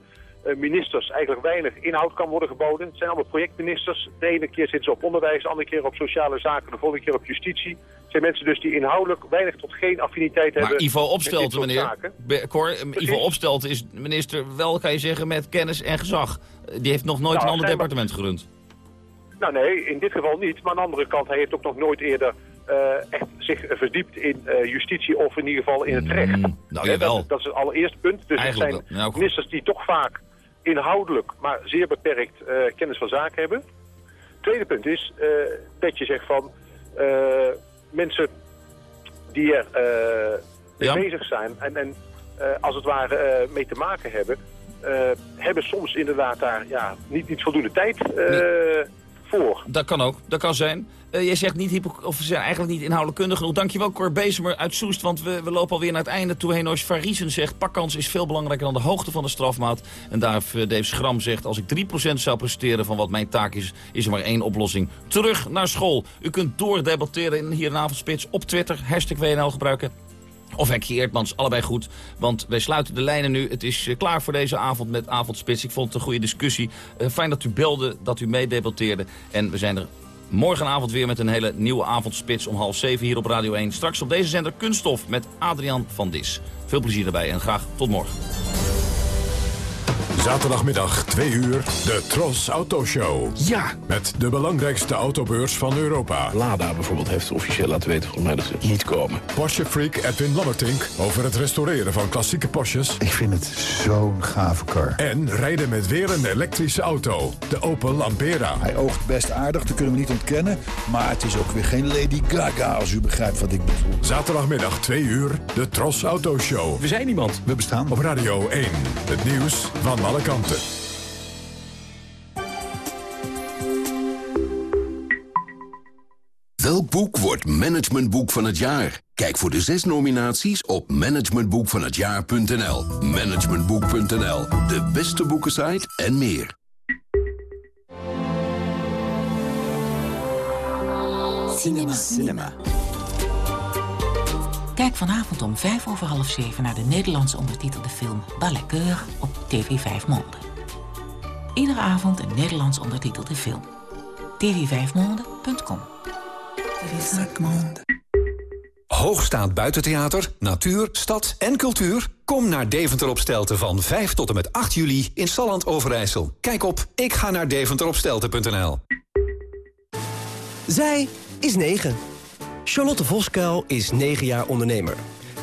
ministers eigenlijk weinig inhoud kan worden geboden. Het zijn allemaal projectministers. De ene keer zitten ze op onderwijs, de andere keer op sociale zaken, de volgende keer op justitie. Het zijn mensen dus die inhoudelijk weinig tot geen affiniteit hebben. Maar Ivo dit Opstelten, soort meneer. Cor, Ivo Opstelten is minister wel, kan je zeggen, met kennis en gezag. Die heeft nog nooit Nou, een ander departement gerund. Nou nee, in dit geval niet. Maar aan de andere kant, hij heeft ook nog nooit eerder echt zich eh, verdiept in eh, justitie of in ieder geval in het recht. nou, Hè, jawel. Dat, dat is het allereerste punt. Dus het Eigenlijk zijn. Nou, ministers die toch vaak inhoudelijk, maar zeer beperkt eh, kennis van zaken hebben. Tweede punt is eh, dat je zegt van eh, mensen die er eh, mee Ja. bezig zijn en, en eh, als het ware eh, mee te maken hebben, eh, hebben soms inderdaad daar ja, niet, niet voldoende tijd eh, voor. Dat kan ook, dat kan zijn. Eh, jij zegt niet of ze zijn eigenlijk niet inhoudelijk kundig genoeg. Dankjewel Cor Bezemer uit Soest, want we, we lopen alweer naar het einde toe heen. Als Variesen zegt, pakkans is veel belangrijker dan de hoogte van de strafmaat. En daar eh, Dave Schram zegt, als ik 3% zou presteren van wat mijn taak is, is er maar één oplossing. Terug naar school. U kunt doordebatteren in hier in Avondspits op Twitter, hashtag WNL gebruiken. Of Hekje Eertmans, allebei goed. Want wij sluiten de lijnen nu. Het is eh, klaar voor deze avond met Avondspits. Ik vond het een goede discussie. Eh, fijn dat u belde, dat u meedebatteerde. En we zijn er morgenavond weer met een hele nieuwe Avondspits om half zeven hier op Radio 1. Straks op deze zender Kunststof met Adriaan van Dis. Veel plezier daarbij en graag tot morgen. Zaterdagmiddag 2 uur, de Tros Auto Show. Ja. Met de belangrijkste autobeurs van Europa. Lada bijvoorbeeld heeft officieel laten weten volgens mij dat ze niet komen. Porsche freak Edwin Lammertink over het restaureren van klassieke Porsches. Ik vind het zo'n gave car. En rijden met weer een elektrische auto, de Opel Ampera. Hij oogt best aardig, dat kunnen we niet ontkennen. Maar het is ook weer geen Lady Gaga, als u begrijpt wat ik bedoel. Zaterdagmiddag 2 uur, de Tros Auto Show. We zijn iemand. We bestaan. Op Radio 1, het nieuws van alle kanten. boek wordt managementboek van het jaar? Kijk voor de zes nominaties op managementboekvanhetjaar.nl. Managementboek.nl, de beste boekensite en meer. Cinema. Cinema. Kijk vanavond om vijf over half zeven naar de Nederlands ondertitelde film Balletkeur op TV 5 Monde. Iedere avond een Nederlands ondertitelde film. tv5monde.com Hoogstaand buitentheater, natuur, stad en cultuur? Kom naar Deventer op Stelten van 5 tot en met 8 juli in Salland Overijssel. Kijk op ik ga naar deventeropstelten.nl. Zij is 9. Charlotte Voskuil is 9 jaar ondernemer.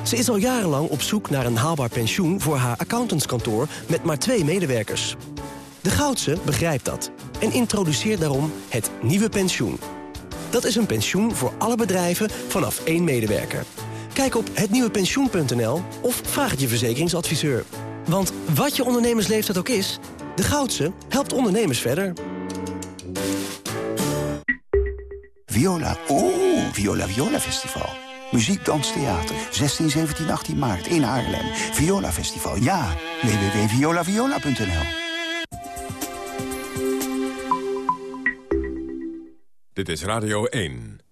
Ze is al jarenlang op zoek naar een haalbaar pensioen voor haar accountantskantoor met maar twee medewerkers. De Goudse begrijpt dat en introduceert daarom het nieuwe pensioen. Dat is een pensioen voor alle bedrijven vanaf één medewerker. Kijk op hetnieuwepensioen.nl of vraag het je verzekeringsadviseur. Want wat je ondernemersleeftijd ook is, de Goudse helpt ondernemers verder. Viola. Oeh, Viola Viola Festival. Muziek, dans, theater. 16, 17, 18 maart in Haarlem. Viola Festival, ja. www.violaviola.nl Dit is Radio 1.